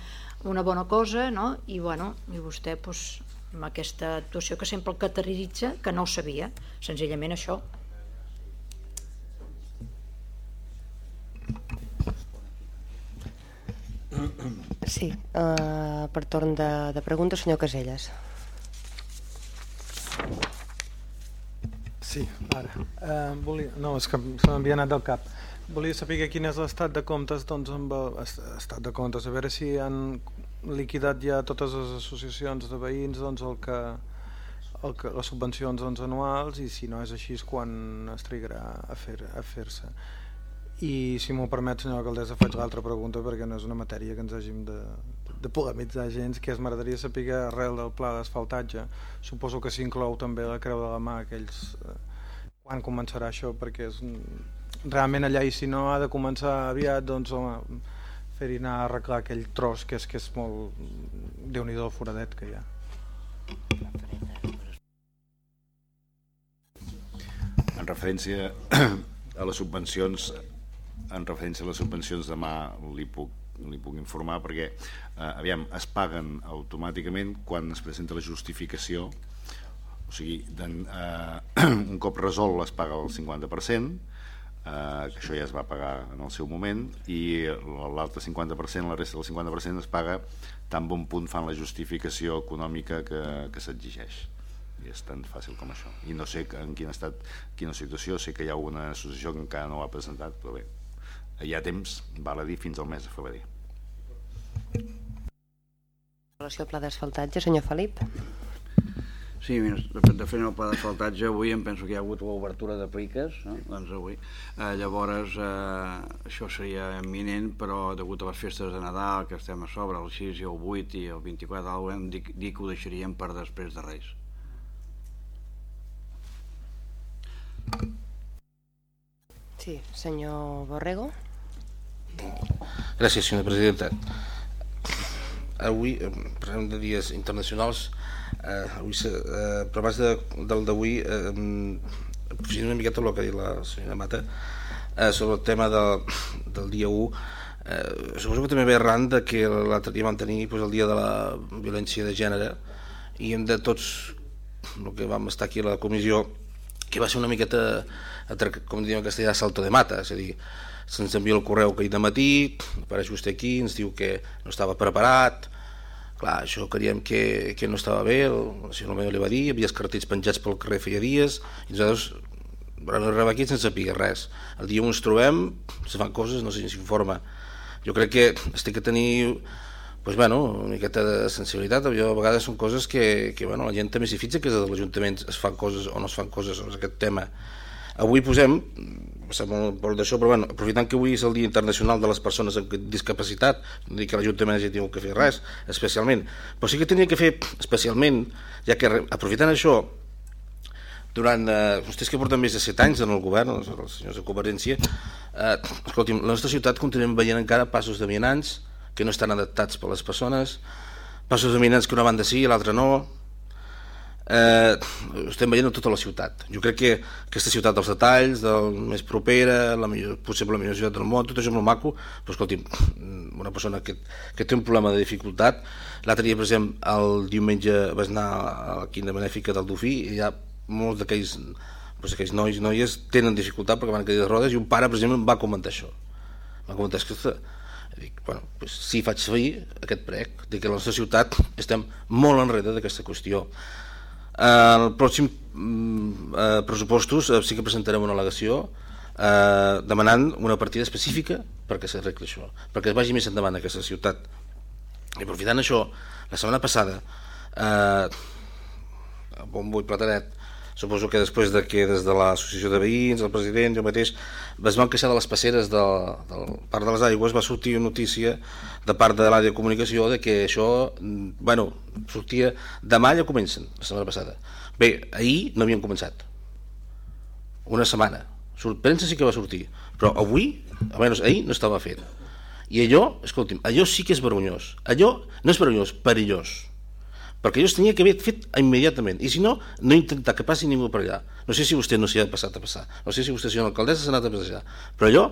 [SPEAKER 7] una bona cosa, no? i, bueno, i vostè, doncs, amb aquesta actuació que sempre el caracteritza, que no ho sabia, senzillament això.
[SPEAKER 1] Sí, uh, per torn de, de preguntes, senyor Caselles.
[SPEAKER 6] Sí, ara. Uh, volia... No, és que se m'havia anat del cap. Volia saber quin és l'estat de comptes, doncs, amb el estat de comptes, a veure si han liquidat ja totes les associacions de veïns doncs, el que, el que, les subvencions doncs, anuals i si no és així és quan es trigarà a fer-se. A fer I si m'ho permet, senyor alcaldessa, faig l'altra pregunta perquè no és una matèria que ens hàgim de, de polemitzar gens, que és m'agradaria saber arrel del pla d'asfaltatge. Suposo que s'inclou també la creu de la mà aquells... Eh, quan començarà això? Perquè és, realment allà i si no ha de començar aviat, doncs home, fer-hi anar a arreglar aquell tros que és que és molt déu nhi foradet que hi ha.
[SPEAKER 11] En referència a les subvencions en referència a les subvencions demà li puc, li puc informar perquè eh, aviam, es paguen automàticament quan es presenta la justificació. O sigui, eh, un cop resol es paga el 50% eh, que això ja es va pagar en el seu moment i l'altre 50%, la resta del 50% es paga tan bon punt fan la justificació econòmica que, que s'exigeix. I és tan fàcil com això. I no sé en quin estat, quina situació sé que hi ha una associació que encara no ho ha presentat però bé, hi ha temps val a dir fins al mes de febrer.
[SPEAKER 1] En relació al pla d'asfaltatge, senyor Felip
[SPEAKER 15] Sí, mira, de, fer el pla d'asfaltatge avui em penso que hi ha hagut l'obertura de pliques, no? doncs avui. Eh, llavors, eh, això seria imminent, però degut a les festes de Nadal, que estem a sobre, el 6 i el 8 i el 24 d'algú, hem dit, dit que ho deixaríem per després de Reis.
[SPEAKER 1] Sí, senyor Borrego.
[SPEAKER 10] Gràcies, senyora presidenta. Avui, parlem de dies internacionals, eh, avui, eh, però abans de, del d'avui eh, aprofito una miqueta el que ha dit la senyora Mata eh, sobre el tema de, del dia 1 eh, suposo que també ve arran de que l'altre dia vam tenir pues, el dia de la violència de gènere i hem de tots el que vam estar aquí a la comissió que va ser una miqueta com diuen en castellà salto de mata. És a dir, se'ns envia el correu que ahir de matí apareix vostè aquí, ens diu que no estava preparat Clar, això creiem que, que no estava bé, el, senyor Romero li va dir, hi havia els cartells penjats pel carrer feia dies, i nosaltres vam arribar aquí sense saber res. El dia on ens trobem, se fan coses, no sé si s'informa. Jo crec que es té que tenir pues, bueno, una miqueta de sensibilitat, jo, a vegades són coses que, que bueno, la gent també s'hi fitxa que des de l'Ajuntament es fan coses o no es fan coses sobre aquest tema. avui posem sembla molt d'això, però bueno, aprofitant que avui és el Dia Internacional de les Persones amb Discapacitat, no dic que l'Ajuntament hagi tingut que fer res, especialment, però sí que tenia que fer especialment, ja que aprofitant això, durant, eh, vostès que porten més de 7 anys en el govern, els, els senyors de Convergència, eh, escolti'm, la nostra ciutat continuem veient encara passos de vianants que no estan adaptats per les persones, passos de vianants que una banda sí i l'altra no, eh, estem veient a tota la ciutat. Jo crec que aquesta ciutat dels detalls, del més propera, la millor, potser la millor ciutat del món, tot això molt maco, però escolti, una persona que, que té un problema de dificultat, l'altre dia, per exemple, el diumenge vas anar a la quinta benèfica del Dufí i hi ha molts d'aquells doncs aquells nois i noies tenen dificultat perquè van a de rodes i un pare, per exemple, em va comentar això. Va comentar que dic, bueno, pues, sí, faig fer aquest prec, de que la nostra ciutat estem molt enrere d'aquesta qüestió. El pròxim mm, eh, pressupostos eh, sí que presentarem una al·legació eh, demanant una partida específica perquè s'arregli això, perquè es vagi més endavant aquesta ciutat. I aprofitant això, la setmana passada, eh, bombo i platanet, suposo que després de que des de l'associació de veïns, el president, jo mateix, es van queixar de les passeres del, del Parc de les Aigües, va sortir una notícia de part de l'àrea de comunicació de que això, mm, bueno, sortia demà ja comencen, la setmana passada. Bé, ahir no havien començat. Una setmana. Premsa sí que va sortir, però avui, almenys ahir, no estava fet. I allò, escolti'm, allò sí que és vergonyós. Allò no és vergonyós, perillós perquè jo tenia que haver fet immediatament. I si no, no intentar que passi ningú per allà. No sé si vostè no s'hi ha passat a passar. No sé si vostè, senyora alcaldessa, s'ha anat a passar però allò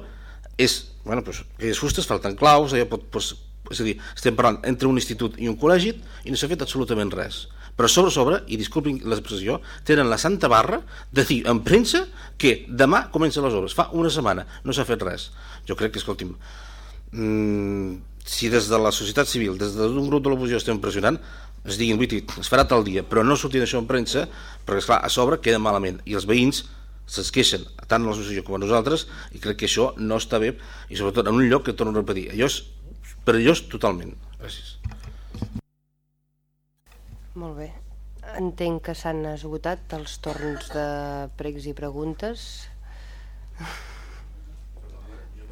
[SPEAKER 10] és, bueno, pues, aquelles fustes falten claus, allò pot, pues, és a dir, estem parlant entre un institut i un col·legi i no s'ha fet absolutament res. Però sobre sobre, i disculpin l'expressió tenen la santa barra de dir en premsa que demà comencen les obres. Fa una setmana, no s'ha fet res. Jo crec que, escolti'm mmm, si des de la societat civil des d'un grup de l'oposició estem pressionant es diguin, dir, es farà tal dia, però no sortir això en premsa, perquè esclar, a sobre queda malament, i els veïns se'ls queixen tant a l'associació com a nosaltres i crec que això no està bé i sobretot en un lloc que torno a repetir allò és perillós totalment. Gràcies.
[SPEAKER 1] Molt bé. Entenc que s'han esgotat els torns de pregs i preguntes.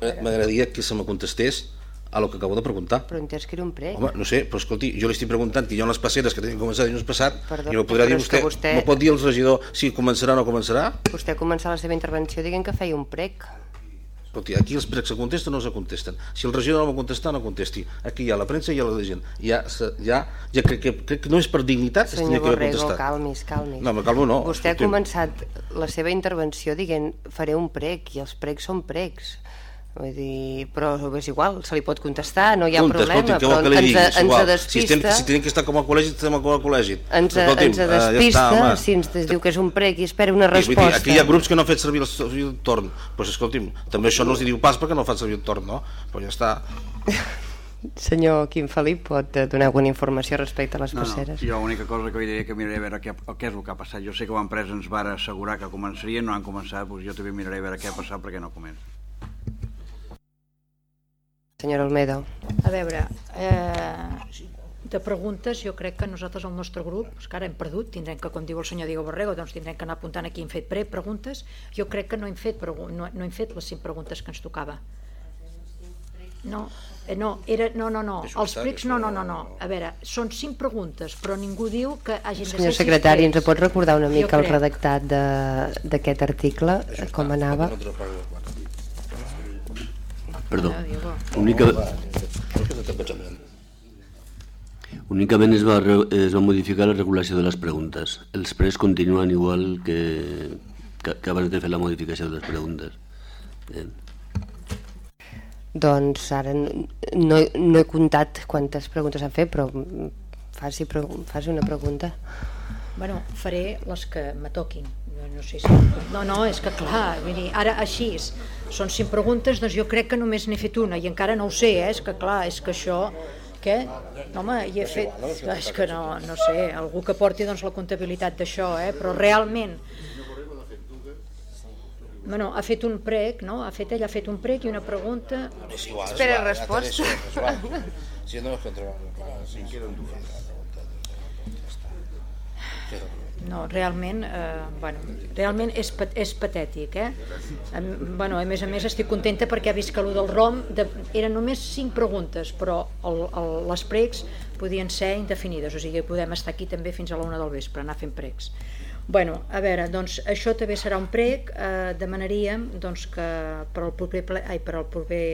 [SPEAKER 10] M'agradaria que se me contestés a lo que acabo de preguntar.
[SPEAKER 1] Però que era un prec.
[SPEAKER 10] Home, no sé, però escolti, jo li estic preguntant que hi ha unes passeres que tenen començat dilluns passat Perdó, i no podrà dir vostè, vostè, no pot dir el regidor si començarà o no començarà?
[SPEAKER 1] Vostè ha començat la seva intervenció dient que feia un prec.
[SPEAKER 10] Escolti, aquí els precs se contesten o no se contesten. Si el regidor no va contestar, no contesti. Aquí hi ha la premsa i hi ha la gent. Ja, ja, ja crec, que, crec que no és per dignitat
[SPEAKER 1] Senyor Borrego, calmis, calmis.
[SPEAKER 10] No, me calmo no.
[SPEAKER 1] Vostè escolti. ha començat la seva intervenció dient faré un prec i els precs són precs Vull dir, però és igual, se li pot contestar, no hi ha
[SPEAKER 10] Punta,
[SPEAKER 1] problema,
[SPEAKER 10] escolti, però
[SPEAKER 1] ens, ens, ens despista...
[SPEAKER 10] Si, estem, si tenim que estar com a col·legi, estem com a col·legi.
[SPEAKER 1] Ens, ens despista, ja està, si ens diu que és un prec i espera una resposta. Dir,
[SPEAKER 10] aquí hi ha grups que no han fet servir el, el torn. Doncs pues, escolti'm, també això no els diu pas perquè no fan servir el torn, no? Però ja està.
[SPEAKER 1] Senyor Quim Felip, pot donar alguna informació respecte a les
[SPEAKER 15] no,
[SPEAKER 1] passeres?
[SPEAKER 15] No, jo l'única cosa que diré que miraré a veure què, què és el que ha passat. Jo sé que l'empresa ens va assegurar que començarien, no han començat, doncs jo també miraré a veure què ha passat perquè no comença.
[SPEAKER 1] Senyora Olmedo.
[SPEAKER 7] A veure, eh, de preguntes jo crec que nosaltres el nostre grup, és que ara hem perdut, tindrem que, com diu el senyor Diego Borrego, doncs tindrem que anar apuntant aquí hem fet pre preguntes, jo crec que no hem fet, no, no hem fet les cinc preguntes que ens tocava. No, eh, no, era, no, no, no, els precs, no, no, no, no, a veure, són cinc preguntes, però ningú diu que hagin de ser
[SPEAKER 1] Senyor secretari, ens pot recordar una mica el redactat d'aquest article, com anava?
[SPEAKER 16] Perdó. Única... Únicament es va, es va modificar la regulació de les preguntes. Els pres continuen igual que, que, que abans de fer la modificació de les preguntes. Bien.
[SPEAKER 1] Doncs ara no, no he comptat quantes preguntes han fet, però faci, faci una pregunta.
[SPEAKER 7] Bueno, faré les que me toquin. No, sé si... no, no, és que clar, vull dir, ara així són cinc preguntes, doncs jo crec que només n'he fet una i encara no ho sé, eh? és que clar, és que això què? No, home, hi he fet... És que no, no sé, algú que porti doncs, la comptabilitat d'això, eh? però realment... Bueno, ha fet un prec, no? Ha fet, ell ha fet un prec i una pregunta...
[SPEAKER 10] És igual,
[SPEAKER 1] Espera igual, resposta.
[SPEAKER 10] És igual. Si no és contra... Sí, queden dues.
[SPEAKER 7] No, realment, eh, bueno, realment és, és patètic, eh? Bueno, a més a més estic contenta perquè he vist que el del ROM de, eren només 5 preguntes, però el, el, les pregs podien ser indefinides, o sigui, podem estar aquí també fins a la una del vespre, anar fent pregs. Bueno, a veure, doncs això també serà un prec, eh, demanaríem doncs, que per al proper, ple, ai, per al proper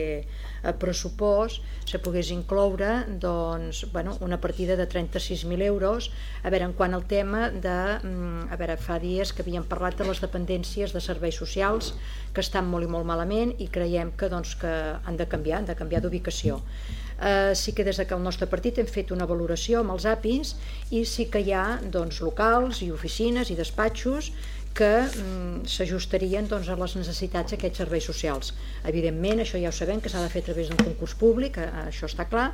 [SPEAKER 7] pressupost se pogués incloure doncs, bueno, una partida de 36.000 euros. A veure, en quant al tema de... Mm, a veure, fa dies que havíem parlat de les dependències de serveis socials que estan molt i molt malament i creiem que, doncs, que han de canviar, han de canviar d'ubicació eh, sí que des de que el nostre partit hem fet una valoració amb els APIs i sí que hi ha doncs, locals i oficines i despatxos que mm, s'ajustarien doncs, a les necessitats d'aquests serveis socials. Evidentment, això ja ho sabem, que s'ha de fer a través d'un concurs públic, això està clar,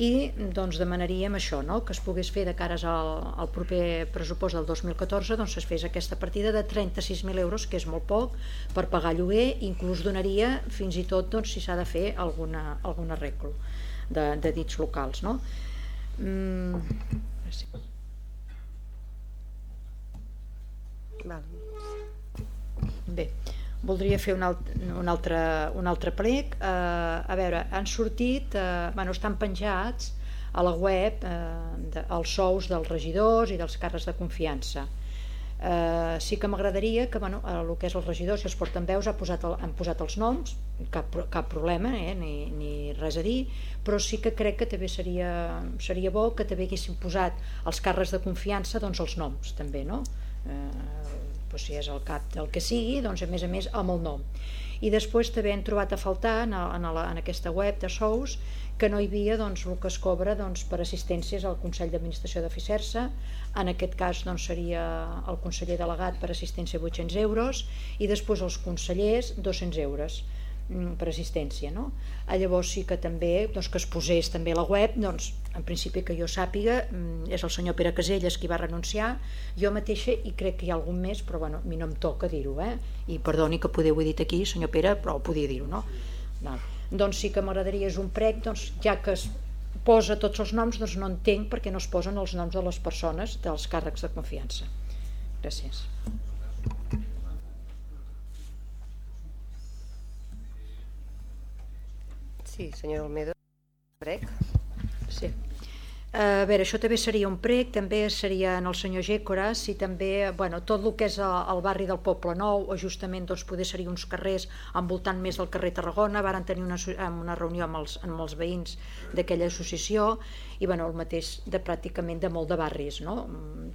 [SPEAKER 7] i doncs, demanaríem això, no? que es pogués fer de cares al, al proper pressupost del 2014 doncs es fes aquesta partida de 36.000 euros, que és molt poc, per pagar lloguer, inclús donaria fins i tot doncs, si s'ha de fer alguna, algun arreglo de, de dits locals. No? Mm, sí. Bé, voldria fer un, alt, un, altre, un altre plec. Eh, a veure, han sortit, eh, bueno, estan penjats a la web eh, de, els sous dels regidors i dels càrrecs de confiança. Eh, sí que m'agradaria que bueno, el que és els regidors i els portaveus ha posat el, han posat els noms, cap, cap problema, eh, ni, ni res a dir, però sí que crec que també seria, seria bo que també haguessin posat els càrrecs de confiança doncs els noms també, no? Eh, doncs si és el cap del que sigui, doncs a més a més amb el nom. I després també hem trobat a faltar en, en, la, en aquesta web de sous que no hi havia doncs, el que es cobra doncs, per assistències al Consell d'Administració de FICERSA, en aquest cas doncs, seria el conseller delegat per assistència 800 euros i després els consellers 200 euros Mm, per assistència. No? A llavors sí que també doncs, que es posés també la web, doncs, en principi que jo sàpiga, mm, és el senyor Pere Caselles qui va renunciar, jo mateixa i crec que hi ha algun més, però bueno, a mi no em toca dir-ho, eh? i perdoni que podeu he dit aquí, senyor Pere, però podia dir-ho, no? no? Doncs sí que m'agradaria és un prec, doncs, ja que es posa tots els noms, doncs no entenc perquè no es posen els noms de les persones dels càrrecs de confiança. Gràcies.
[SPEAKER 1] Sí, senyor Almedo. Brec.
[SPEAKER 7] Sí. A veure, això també seria un prec, també seria en el senyor Gécora, si també, bueno, tot el que és el barri del Poble Nou, o justament doncs, poder seria uns carrers envoltant més del carrer Tarragona, varen tenir una, una reunió amb els, amb els veïns d'aquella associació, i bueno, el mateix de pràcticament de molt de barris, no?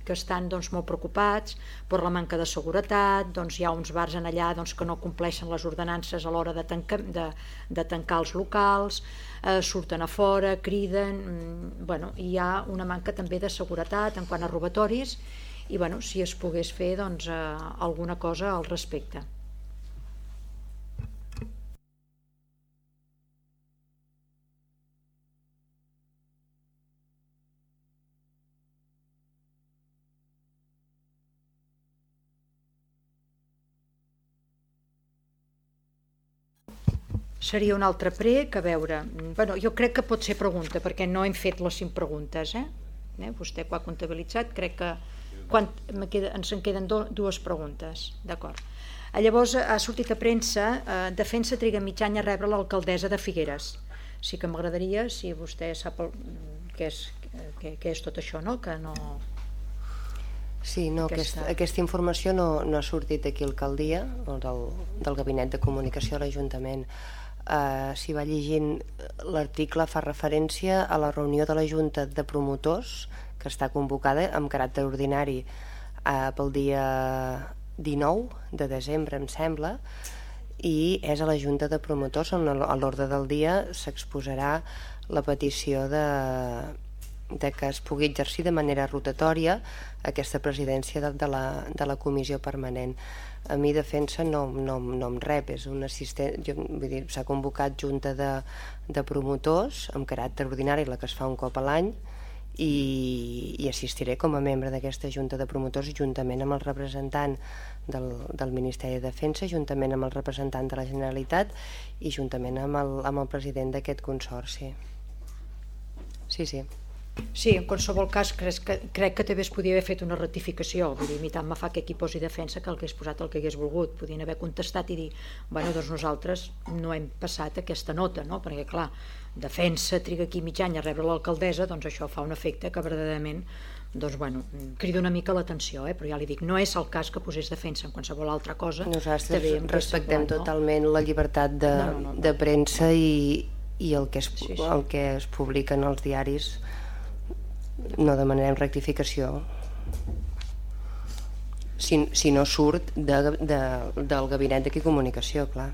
[SPEAKER 7] que estan doncs, molt preocupats per la manca de seguretat, doncs, hi ha uns bars en allà doncs, que no compleixen les ordenances a l'hora de, tancar, de, de tancar els locals, eh, surten a fora, criden, mm, bueno, hi ha una manca també de seguretat en quant a robatoris i bueno, si es pogués fer doncs, eh, alguna cosa al respecte. Seria un altre prec, a veure, bueno, jo crec que pot ser pregunta, perquè no hem fet les cinc preguntes, eh? eh? Vostè ho ha comptabilitzat, crec que quan me queda, ens en queden do, dues preguntes, d'acord. Llavors ha sortit a premsa, eh, defensa triga mig any a rebre l'alcaldessa de Figueres. Sí que m'agradaria, si vostè sap el, què, és, què, què és tot això, no? Que no...
[SPEAKER 1] Sí, no, aquesta, aquesta, aquesta informació no, no ha sortit aquí al alcaldia, del, del Gabinet de Comunicació de l'Ajuntament eh, si va llegint l'article fa referència a la reunió de la Junta de Promotors que està convocada amb caràcter ordinari eh, pel dia 19 de desembre em sembla i és a la Junta de Promotors on a l'ordre del dia s'exposarà la petició de, de que es pugui exercir de manera rotatòria aquesta presidència de, de, la, de la comissió permanent a mi defensa no, no, no em rep, és un assistent, vull dir, s'ha convocat junta de, de promotors amb caràcter ordinari, la que es fa un cop a l'any, i, i assistiré com a membre d'aquesta junta de promotors juntament amb el representant del, del Ministeri de Defensa, juntament amb el representant de la Generalitat i juntament amb el, amb el president d'aquest consorci. Sí, sí.
[SPEAKER 7] Sí, en qualsevol cas crec que, crec que també es podia haver fet una rectificació, vull dir, a mi tant me fa que aquí posi defensa que el que hagués posat el que hagués volgut, podien haver contestat i dir, bueno, doncs nosaltres no hem passat aquesta nota, no? perquè clar, defensa triga aquí mig any a rebre l'alcaldessa, doncs això fa un efecte que verdaderament doncs, bueno, crida una mica l'atenció, eh? però ja li dic, no és el cas que posés defensa en qualsevol altra cosa.
[SPEAKER 1] Nosaltres respectem semblant, totalment no? la llibertat de, no, no, no. de premsa i, i el que, es, sí, sí. el que es publica en els diaris no demanarem rectificació si, si no surt de, de, del gabinet de comunicació, clar.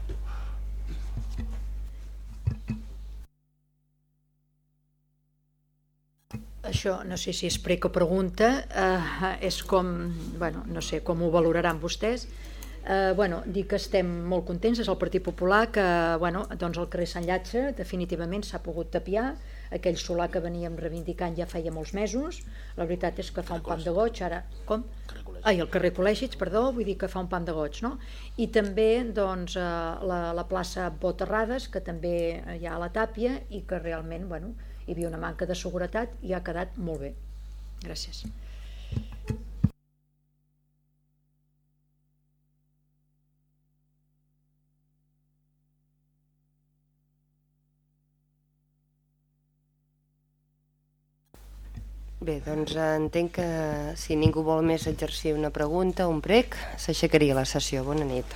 [SPEAKER 7] Això no sé si és prec o pregunta, eh, és com, bueno, no sé com ho valoraran vostès, Eh, bueno, dir que estem molt contents, és el Partit Popular que bueno, doncs el carrer Sant Llatge definitivament s'ha pogut tapiar, aquell solar que veníem reivindicant ja feia molts mesos, la veritat és que fa un pam de goig, ara... Com? Ai, el carrer Col·legis, perdó, vull dir que fa un pam de goig, no? I també doncs, eh, la, la plaça Boterrades, que també hi ha a la tàpia i que realment bueno, hi havia una manca de seguretat i ha quedat molt bé. Gràcies.
[SPEAKER 1] Bé, doncs entenc que si ningú vol més exercir una pregunta, un prec, s'aixecaria la sessió. Bona nit.